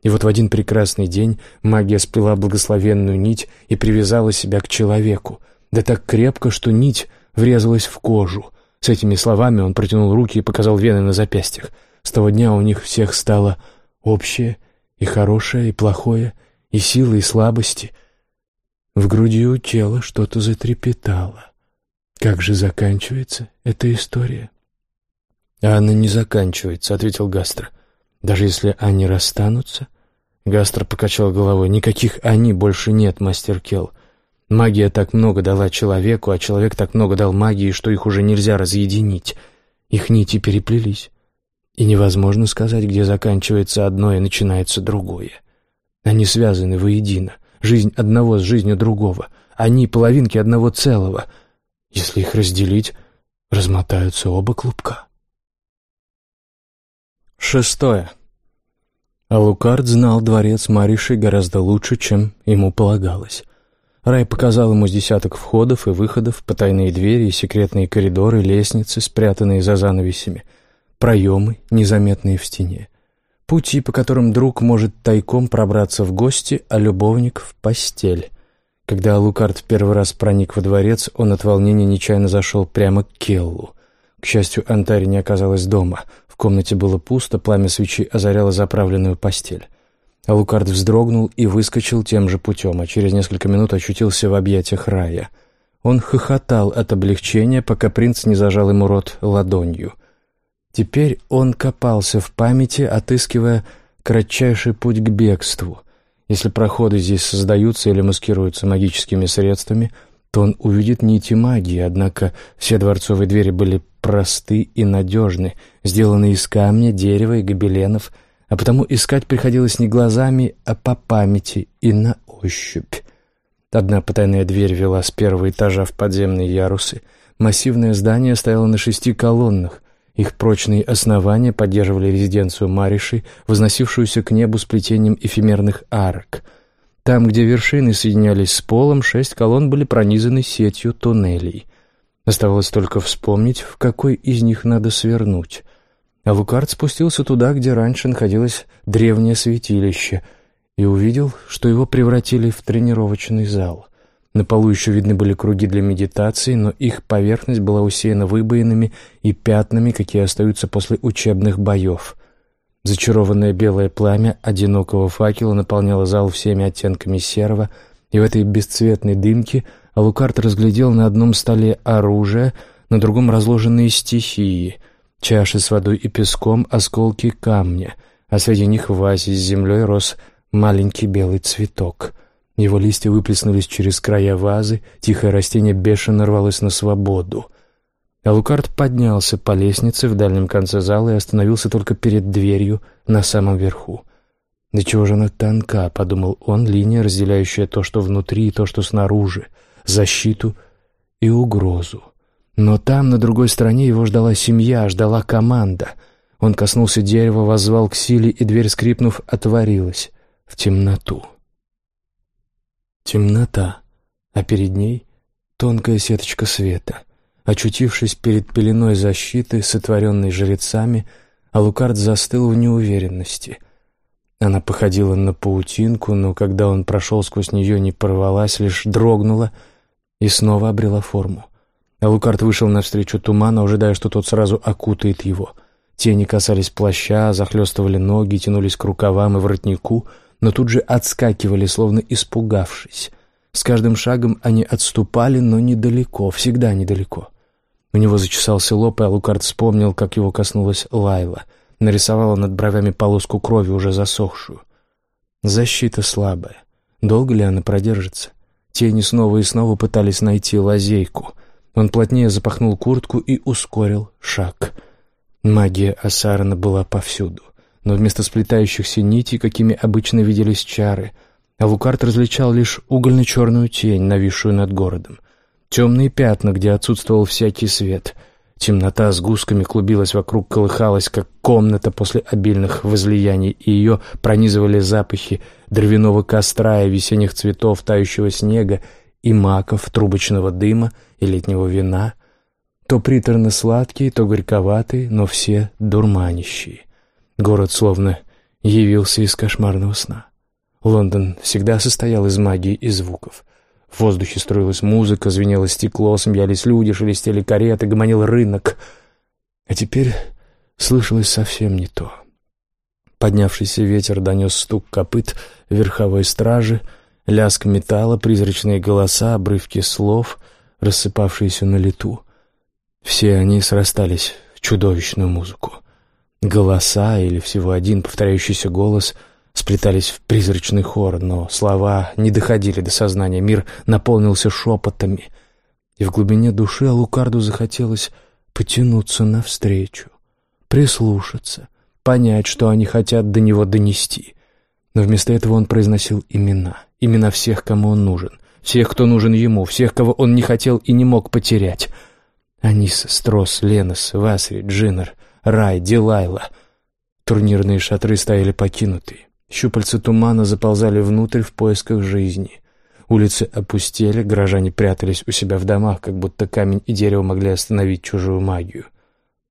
И вот в один прекрасный день магия сплела благословенную нить и привязала себя к человеку. Да так крепко, что нить врезалась в кожу. С этими словами он протянул руки и показал вены на запястьях. С того дня у них всех стало общее и хорошее, и плохое, и силы, и слабости. В груди у тела что-то затрепетало. Как же заканчивается эта история? А она не заканчивается, ответил Гастро. Даже если они расстанутся? Гастро покачал головой. Никаких «они» больше нет, мастер Келл. Магия так много дала человеку, а человек так много дал магии, что их уже нельзя разъединить. Их нити переплелись. И невозможно сказать, где заканчивается одно и начинается другое. Они связаны воедино. Жизнь одного с жизнью другого. Они — половинки одного целого — если их разделить, размотаются оба клубка. Шестое. Алукард знал дворец Мариши гораздо лучше, чем ему полагалось. Рай показал ему с десяток входов и выходов, потайные двери и секретные коридоры, лестницы, спрятанные за занавесями, проемы, незаметные в стене, пути, по которым друг может тайком пробраться в гости, а любовник — в постель. Когда Лукард в первый раз проник во дворец, он от волнения нечаянно зашел прямо к Келлу. К счастью, Антари не оказалась дома. В комнате было пусто, пламя свечи озаряло заправленную постель. Алукард вздрогнул и выскочил тем же путем, а через несколько минут очутился в объятиях рая. Он хохотал от облегчения, пока принц не зажал ему рот ладонью. Теперь он копался в памяти, отыскивая кратчайший путь к бегству — если проходы здесь создаются или маскируются магическими средствами, то он увидит нити магии, однако все дворцовые двери были просты и надежны, сделаны из камня, дерева и гобеленов, а потому искать приходилось не глазами, а по памяти и на ощупь. Одна потайная дверь вела с первого этажа в подземные ярусы. Массивное здание стояло на шести колоннах, их прочные основания поддерживали резиденцию Мариши, возносившуюся к небу с плетением эфемерных арок. Там, где вершины соединялись с полом, шесть колонн были пронизаны сетью туннелей. Оставалось только вспомнить, в какой из них надо свернуть. А спустился туда, где раньше находилось древнее святилище, и увидел, что его превратили в тренировочный зал. На полу еще видны были круги для медитации, но их поверхность была усеяна выбоинами и пятнами, какие остаются после учебных боев. Зачарованное белое пламя одинокого факела наполняло зал всеми оттенками серого, и в этой бесцветной дымке Алукарт разглядел на одном столе оружие, на другом разложенные стихии, чаши с водой и песком, осколки камня, а среди них в вазе с землей рос маленький белый цветок — его листья выплеснулись через края вазы, тихое растение бешено рвалось на свободу. Алукард поднялся по лестнице в дальнем конце зала и остановился только перед дверью на самом верху. «Да чего же она тонка?» — подумал он, линия, разделяющая то, что внутри, и то, что снаружи, защиту и угрозу. Но там, на другой стороне, его ждала семья, ждала команда. Он коснулся дерева, воззвал к силе, и дверь, скрипнув, отворилась в темноту. Темнота, а перед ней тонкая сеточка света. Очутившись перед пеленой защиты, сотворенной жрецами, Алукард застыл в неуверенности. Она походила на паутинку, но когда он прошел сквозь нее, не порвалась, лишь дрогнула и снова обрела форму. Алукард вышел навстречу тумана, ожидая, что тот сразу окутает его. Тени касались плаща, захлестывали ноги, тянулись к рукавам и воротнику, но тут же отскакивали, словно испугавшись. С каждым шагом они отступали, но недалеко, всегда недалеко. У него зачесался лоб, и Алукард вспомнил, как его коснулась Лайла. Нарисовала над бровями полоску крови, уже засохшую. Защита слабая. Долго ли она продержится? Тени снова и снова пытались найти лазейку. Он плотнее запахнул куртку и ускорил шаг. Магия Асарана была повсюду, но вместо сплетающихся нитей, какими обычно виделись чары, Авукарт различал лишь угольно-черную тень, нависшую над городом. Темные пятна, где отсутствовал всякий свет. Темнота с гусками клубилась вокруг, колыхалась, как комната после обильных возлияний, и ее пронизывали запахи дровяного костра и весенних цветов, тающего снега и маков, трубочного дыма и летнего вина, то приторно-сладкие, то горьковатые, но все дурманящие. Город словно явился из кошмарного сна. Лондон всегда состоял из магии и звуков. В воздухе строилась музыка, звенело стекло, смеялись люди, шелестели кареты, гомонил рынок. А теперь слышалось совсем не то. Поднявшийся ветер донес стук копыт верховой стражи — Лязг металла, призрачные голоса, обрывки слов, рассыпавшиеся на лету. Все они срастались в чудовищную музыку. Голоса, или всего один повторяющийся голос, сплетались в призрачный хор, но слова не доходили до сознания, мир наполнился шепотами, и в глубине души Алукарду захотелось потянуться навстречу, прислушаться, понять, что они хотят до него донести. Но вместо этого он произносил имена — Имена всех, кому он нужен. Всех, кто нужен ему, всех, кого он не хотел и не мог потерять. Анис, Строс, Ленос, Васри, Джиннер, Рай, Дилайла. Турнирные шатры стояли покинутые. Щупальца тумана заползали внутрь в поисках жизни. Улицы опустели, горожане прятались у себя в домах, как будто камень и дерево могли остановить чужую магию.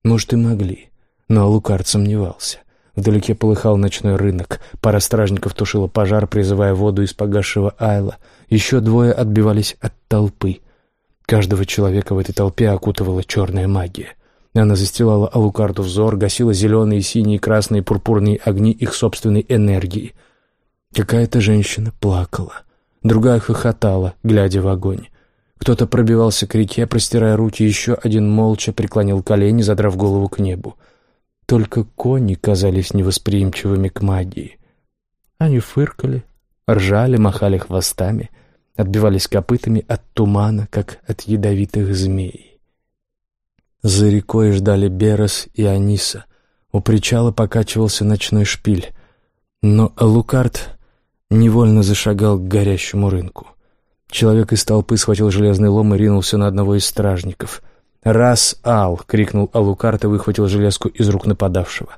Может, и могли, но Лукард сомневался. Вдалеке полыхал ночной рынок. Пара стражников тушила пожар, призывая воду из погасшего айла. Еще двое отбивались от толпы. Каждого человека в этой толпе окутывала черная магия. Она застилала Алукарду взор, гасила зеленые, синие, красные, пурпурные огни их собственной энергии. Какая-то женщина плакала. Другая хохотала, глядя в огонь. Кто-то пробивался к реке, простирая руки, еще один молча преклонил колени, задрав голову к небу. Только кони казались невосприимчивыми к магии. Они фыркали, ржали, махали хвостами, отбивались копытами от тумана, как от ядовитых змей. За рекой ждали Берос и Аниса. У причала покачивался ночной шпиль. Но Лукард невольно зашагал к горящему рынку. Человек из толпы схватил железный лом и ринулся на одного из стражников. «Раз, Ал!» — крикнул Алукарт и выхватил железку из рук нападавшего.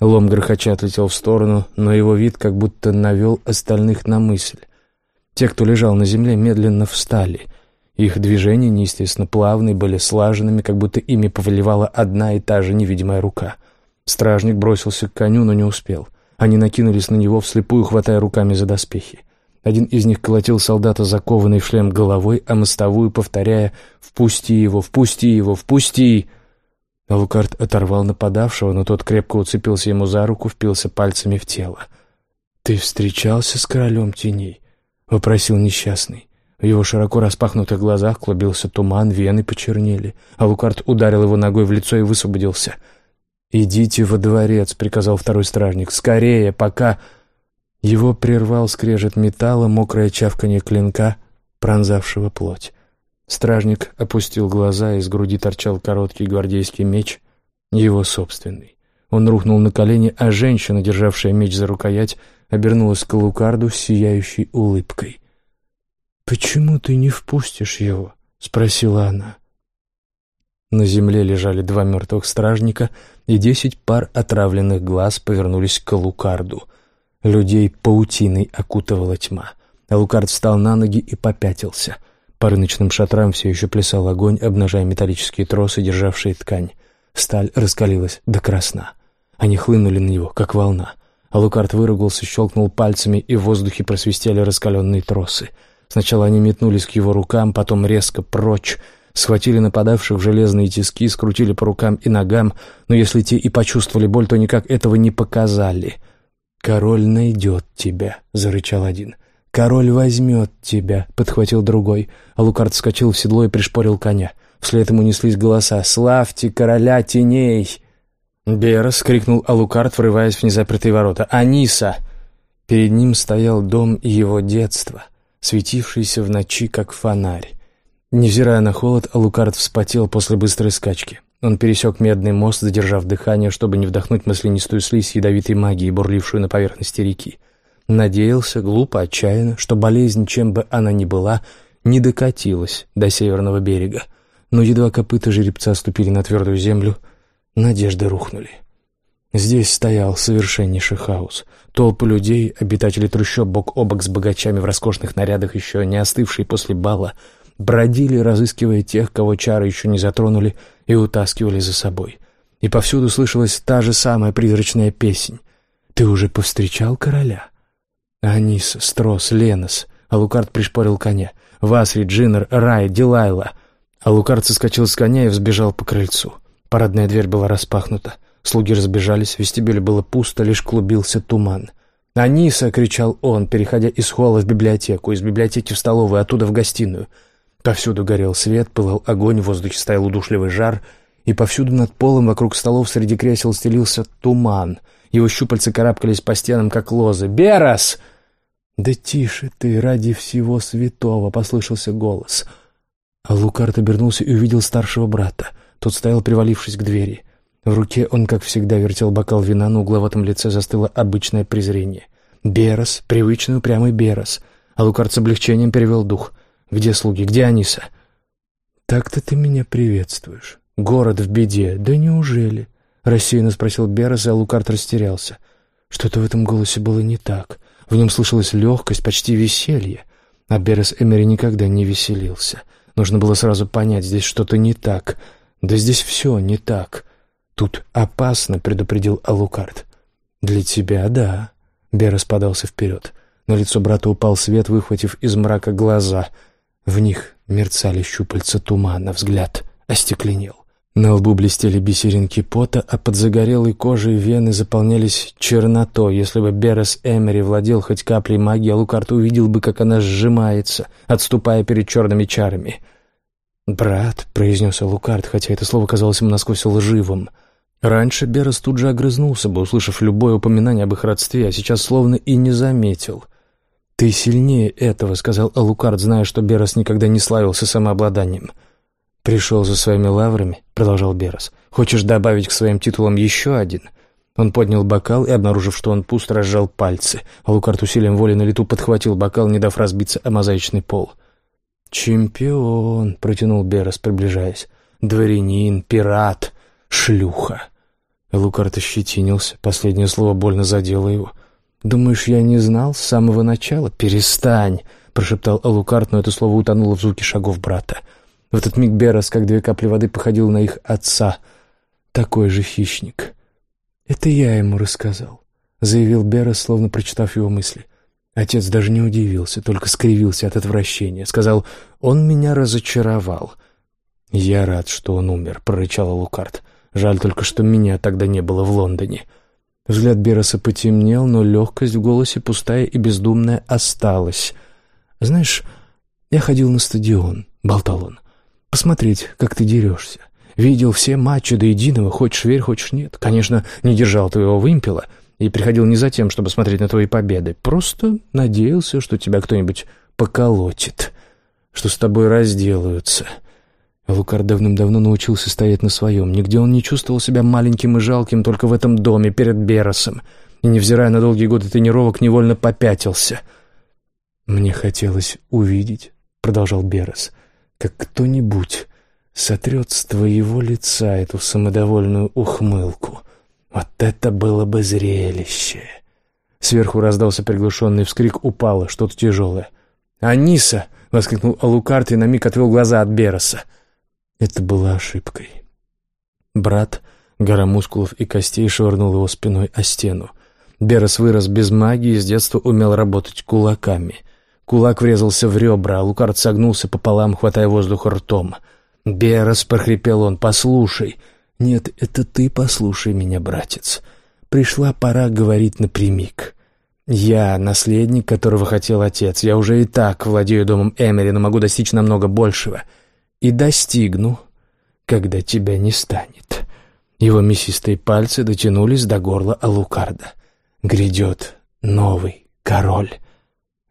Лом грохоча отлетел в сторону, но его вид как будто навел остальных на мысль. Те, кто лежал на земле, медленно встали. Их движения, неестественно плавные, были слаженными, как будто ими повелевала одна и та же невидимая рука. Стражник бросился к коню, но не успел. Они накинулись на него вслепую, хватая руками за доспехи. Один из них колотил солдата, закованный в шлем головой, а мостовую, повторяя «Впусти его! Впусти его! Впусти!» Лукард оторвал нападавшего, но тот крепко уцепился ему за руку, впился пальцами в тело. «Ты встречался с королем теней?» — вопросил несчастный. В его широко распахнутых глазах клубился туман, вены почернели. А Лукард ударил его ногой в лицо и высвободился. «Идите во дворец», — приказал второй стражник. «Скорее, пока...» Его прервал скрежет металла, мокрое чавканье клинка, пронзавшего плоть. Стражник опустил глаза, из груди торчал короткий гвардейский меч, его собственный. Он рухнул на колени, а женщина, державшая меч за рукоять, обернулась к Лукарду с сияющей улыбкой. «Почему ты не впустишь его?» — спросила она. На земле лежали два мертвых стражника, и десять пар отравленных глаз повернулись к Лукарду. Людей паутиной окутывала тьма. Лукард встал на ноги и попятился. По рыночным шатрам все еще плясал огонь, обнажая металлические тросы, державшие ткань. Сталь раскалилась до красна. Они хлынули на него, как волна. Алукард выругался, щелкнул пальцами, и в воздухе просвистели раскаленные тросы. Сначала они метнулись к его рукам, потом резко прочь, схватили нападавших в железные тиски, скрутили по рукам и ногам, но если те и почувствовали боль, то никак этого не показали. «Король найдет тебя», — зарычал один. «Король возьмет тебя», — подхватил другой. Алукард вскочил в седло и пришпорил коня. Вслед ему неслись голоса «Славьте короля теней!» «Берос!» — крикнул Алукард, врываясь в незапертые ворота. «Аниса!» Перед ним стоял дом его детства, светившийся в ночи, как фонарь. Невзирая на холод, Алукард вспотел после быстрой скачки. Он пересек медный мост, задержав дыхание, чтобы не вдохнуть маслянистую слизь ядовитой магии, бурлившую на поверхности реки. Надеялся, глупо, отчаянно, что болезнь, чем бы она ни была, не докатилась до северного берега. Но едва копыта жеребца ступили на твердую землю — Надежды рухнули. Здесь стоял совершеннейший хаос. Толпы людей, обитатели трущоб бок о бок с богачами в роскошных нарядах, еще не остывшие после бала, бродили, разыскивая тех, кого чары еще не затронули, и утаскивали за собой. И повсюду слышалась та же самая призрачная песнь. «Ты уже повстречал короля?» Анис, Строс, Ленос. Алукард пришпорил коня. Васри, Джиннер, Рай, Дилайла. Алукард соскочил с коня и взбежал по крыльцу. Парадная дверь была распахнута. Слуги разбежались, в вестибюле было пусто, лишь клубился туман. «Аниса!» — кричал он, переходя из холла в библиотеку, из библиотеки в столовую, оттуда в гостиную. Повсюду горел свет, пылал огонь, в воздухе стоял удушливый жар, и повсюду над полом вокруг столов среди кресел стелился туман. Его щупальца карабкались по стенам, как лозы. «Берас!» «Да тише ты, ради всего святого!» — послышался голос. А Лукард обернулся и увидел старшего брата — тот стоял, привалившись к двери. В руке он, как всегда, вертел бокал вина, на угловатом лице застыло обычное презрение. «Берос, привычный упрямый Берос». А с облегчением перевел дух. «Где слуги? Где Аниса?» «Так-то ты меня приветствуешь. Город в беде. Да неужели?» Рассеянно спросил Берос, а Лукард растерялся. Что-то в этом голосе было не так. В нем слышалась легкость, почти веселье. А Берос Эмери никогда не веселился. Нужно было сразу понять, здесь что-то не так — «Да здесь все не так. Тут опасно», — предупредил Алукард. «Для тебя, да». Берас подался вперед. На лицо брата упал свет, выхватив из мрака глаза. В них мерцали щупальца тумана, взгляд остекленел. На лбу блестели бисеринки пота, а под загорелой кожей вены заполнялись чернотой. Если бы Берас Эмери владел хоть каплей магии, Алукард увидел бы, как она сжимается, отступая перед черными чарами. «Брат», — произнес Лукард, хотя это слово казалось ему насквозь лживым. Раньше Берас тут же огрызнулся бы, услышав любое упоминание об их родстве, а сейчас словно и не заметил. «Ты сильнее этого», — сказал Алукард, зная, что Берас никогда не славился самообладанием. «Пришел за своими лаврами», — продолжал Берас. «Хочешь добавить к своим титулам еще один?» Он поднял бокал и, обнаружив, что он пуст, разжал пальцы. Алукард усилием воли на лету подхватил бокал, не дав разбиться о мозаичный пол. «Чемпион», — протянул Берас, приближаясь. «Дворянин, пират, шлюха». Лукард ощетинился, последнее слово больно задело его. «Думаешь, я не знал с самого начала? Перестань!» — прошептал Алукард, но это слово утонуло в звуке шагов брата. В этот миг Берас, как две капли воды, походил на их отца. Такой же хищник. «Это я ему рассказал», — заявил Берас, словно прочитав его мысли. Отец даже не удивился, только скривился от отвращения. Сказал, он меня разочаровал. «Я рад, что он умер», — прорычал Лукард. «Жаль только, что меня тогда не было в Лондоне». Взгляд Бероса потемнел, но легкость в голосе, пустая и бездумная, осталась. «Знаешь, я ходил на стадион», — болтал он, — «посмотреть, как ты дерешься. Видел все матчи до единого, хочешь верь, хочешь нет. Конечно, не держал твоего вымпела» и приходил не за тем, чтобы смотреть на твои победы. Просто надеялся, что тебя кто-нибудь поколотит, что с тобой разделаются. Лукар давным-давно научился стоять на своем. Нигде он не чувствовал себя маленьким и жалким, только в этом доме, перед Беросом. И, невзирая на долгие годы тренировок, невольно попятился. «Мне хотелось увидеть», — продолжал Берос, — «как кто-нибудь сотрет с твоего лица эту самодовольную ухмылку. Вот это было бы зрелище!» Сверху раздался приглушенный вскрик, упало что-то тяжелое. «Аниса!» — воскликнул Алукарт и на миг отвел глаза от Бероса. Это была ошибкой. Брат, гора мускулов и костей, швырнул его спиной о стену. Берос вырос без магии и с детства умел работать кулаками. Кулак врезался в ребра, а Лукард согнулся пополам, хватая воздух ртом. «Берос!» — прохрипел он. «Послушай!» «Нет, это ты послушай меня, братец. Пришла пора говорить напрямик. Я наследник, которого хотел отец. Я уже и так владею домом Эмери, но могу достичь намного большего. И достигну, когда тебя не станет». Его мясистые пальцы дотянулись до горла Алукарда. «Грядет новый король».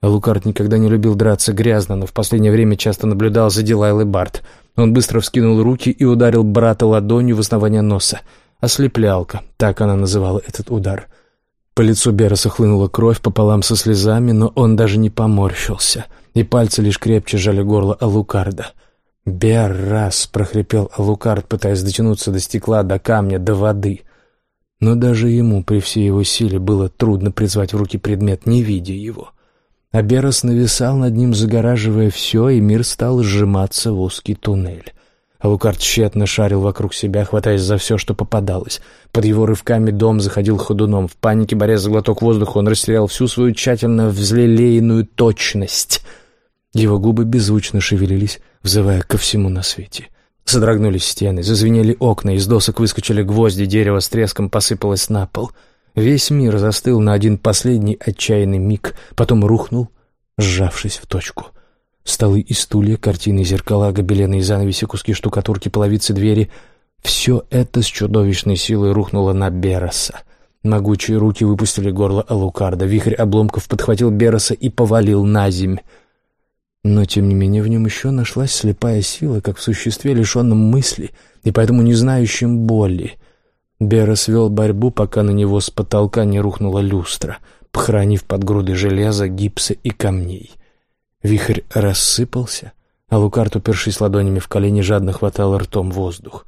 Лукард никогда не любил драться грязно, но в последнее время часто наблюдал за Дилайлой Барт. Он быстро вскинул руки и ударил брата ладонью в основание носа. Ослеплялка, так она называла этот удар. По лицу Бероса хлынула кровь пополам со слезами, но он даже не поморщился, и пальцы лишь крепче сжали горло Алукарда. «Беррас!» — прохрипел Алукард, пытаясь дотянуться до стекла, до камня, до воды. Но даже ему, при всей его силе, было трудно призвать в руки предмет, не видя его — а Берос нависал над ним, загораживая все, и мир стал сжиматься в узкий туннель. Лукард тщетно шарил вокруг себя, хватаясь за все, что попадалось. Под его рывками дом заходил ходуном. В панике, борясь за глоток воздуха, он растерял всю свою тщательно взлелеянную точность. Его губы беззвучно шевелились, взывая ко всему на свете. Содрогнулись стены, зазвенели окна, из досок выскочили гвозди, дерево с треском посыпалось на пол — Весь мир застыл на один последний отчаянный миг, потом рухнул, сжавшись в точку. Столы и стулья, картины, зеркала, гобелены занавеси, куски штукатурки, половицы двери — все это с чудовищной силой рухнуло на Бероса. Могучие руки выпустили горло Алукарда, вихрь обломков подхватил Бероса и повалил на земь. Но, тем не менее, в нем еще нашлась слепая сила, как в существе, лишенном мысли и поэтому не знающем боли. Бера свел борьбу, пока на него с потолка не рухнула люстра, похоронив под груды железа, гипса и камней. Вихрь рассыпался, а Лукард, упершись ладонями в колени, жадно хватал ртом воздух,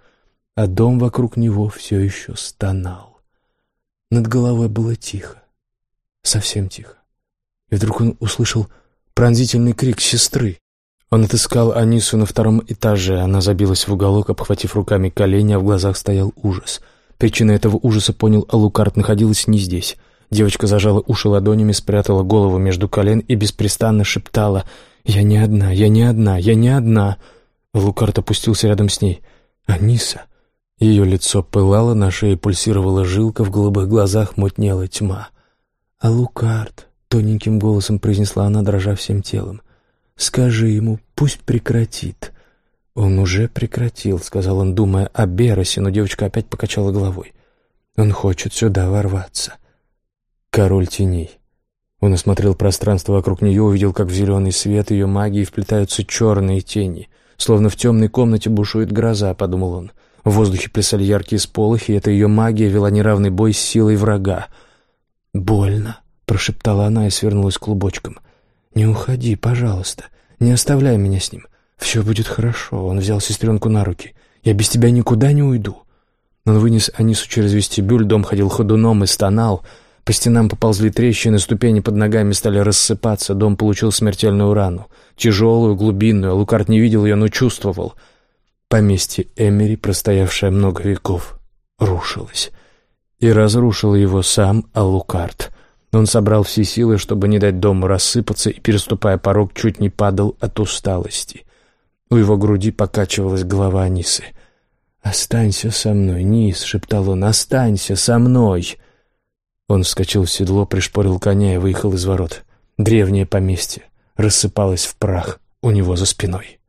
а дом вокруг него все еще стонал. Над головой было тихо, совсем тихо. И вдруг он услышал пронзительный крик сестры. Он отыскал Анису на втором этаже, она забилась в уголок, обхватив руками колени, а в глазах стоял ужас — Причина этого ужаса, понял Алукарт, находилась не здесь. Девочка зажала уши ладонями, спрятала голову между колен и беспрестанно шептала «Я не одна, я не одна, я не одна». Лукарт опустился рядом с ней. «Аниса». Ее лицо пылало, на шее пульсировала жилка, в голубых глазах мутнела тьма. «Алукарт», — тоненьким голосом произнесла она, дрожа всем телом, — «скажи ему, пусть прекратит». «Он уже прекратил», — сказал он, думая о Беросе, но девочка опять покачала головой. «Он хочет сюда ворваться». Король теней. Он осмотрел пространство вокруг нее, увидел, как в зеленый свет ее магии вплетаются черные тени. Словно в темной комнате бушует гроза, подумал он. В воздухе плясали яркие сполохи, и эта ее магия вела неравный бой с силой врага. «Больно», — прошептала она и свернулась клубочком. «Не уходи, пожалуйста. Не оставляй меня с ним. «Все будет хорошо», — он взял сестренку на руки. «Я без тебя никуда не уйду». Он вынес Анису через вестибюль, дом ходил ходуном и стонал. По стенам поползли трещины, ступени под ногами стали рассыпаться, дом получил смертельную рану. Тяжелую, глубинную, Лукард не видел ее, но чувствовал. Поместье Эмери, простоявшее много веков, рушилось. И разрушил его сам Алукард. Он собрал все силы, чтобы не дать дому рассыпаться, и, переступая порог, чуть не падал от усталости. У его груди покачивалась голова Анисы. «Останься со мной, Низ!» — шептал он. «Останься со мной!» Он вскочил в седло, пришпорил коня и выехал из ворот. Древнее поместье рассыпалось в прах у него за спиной.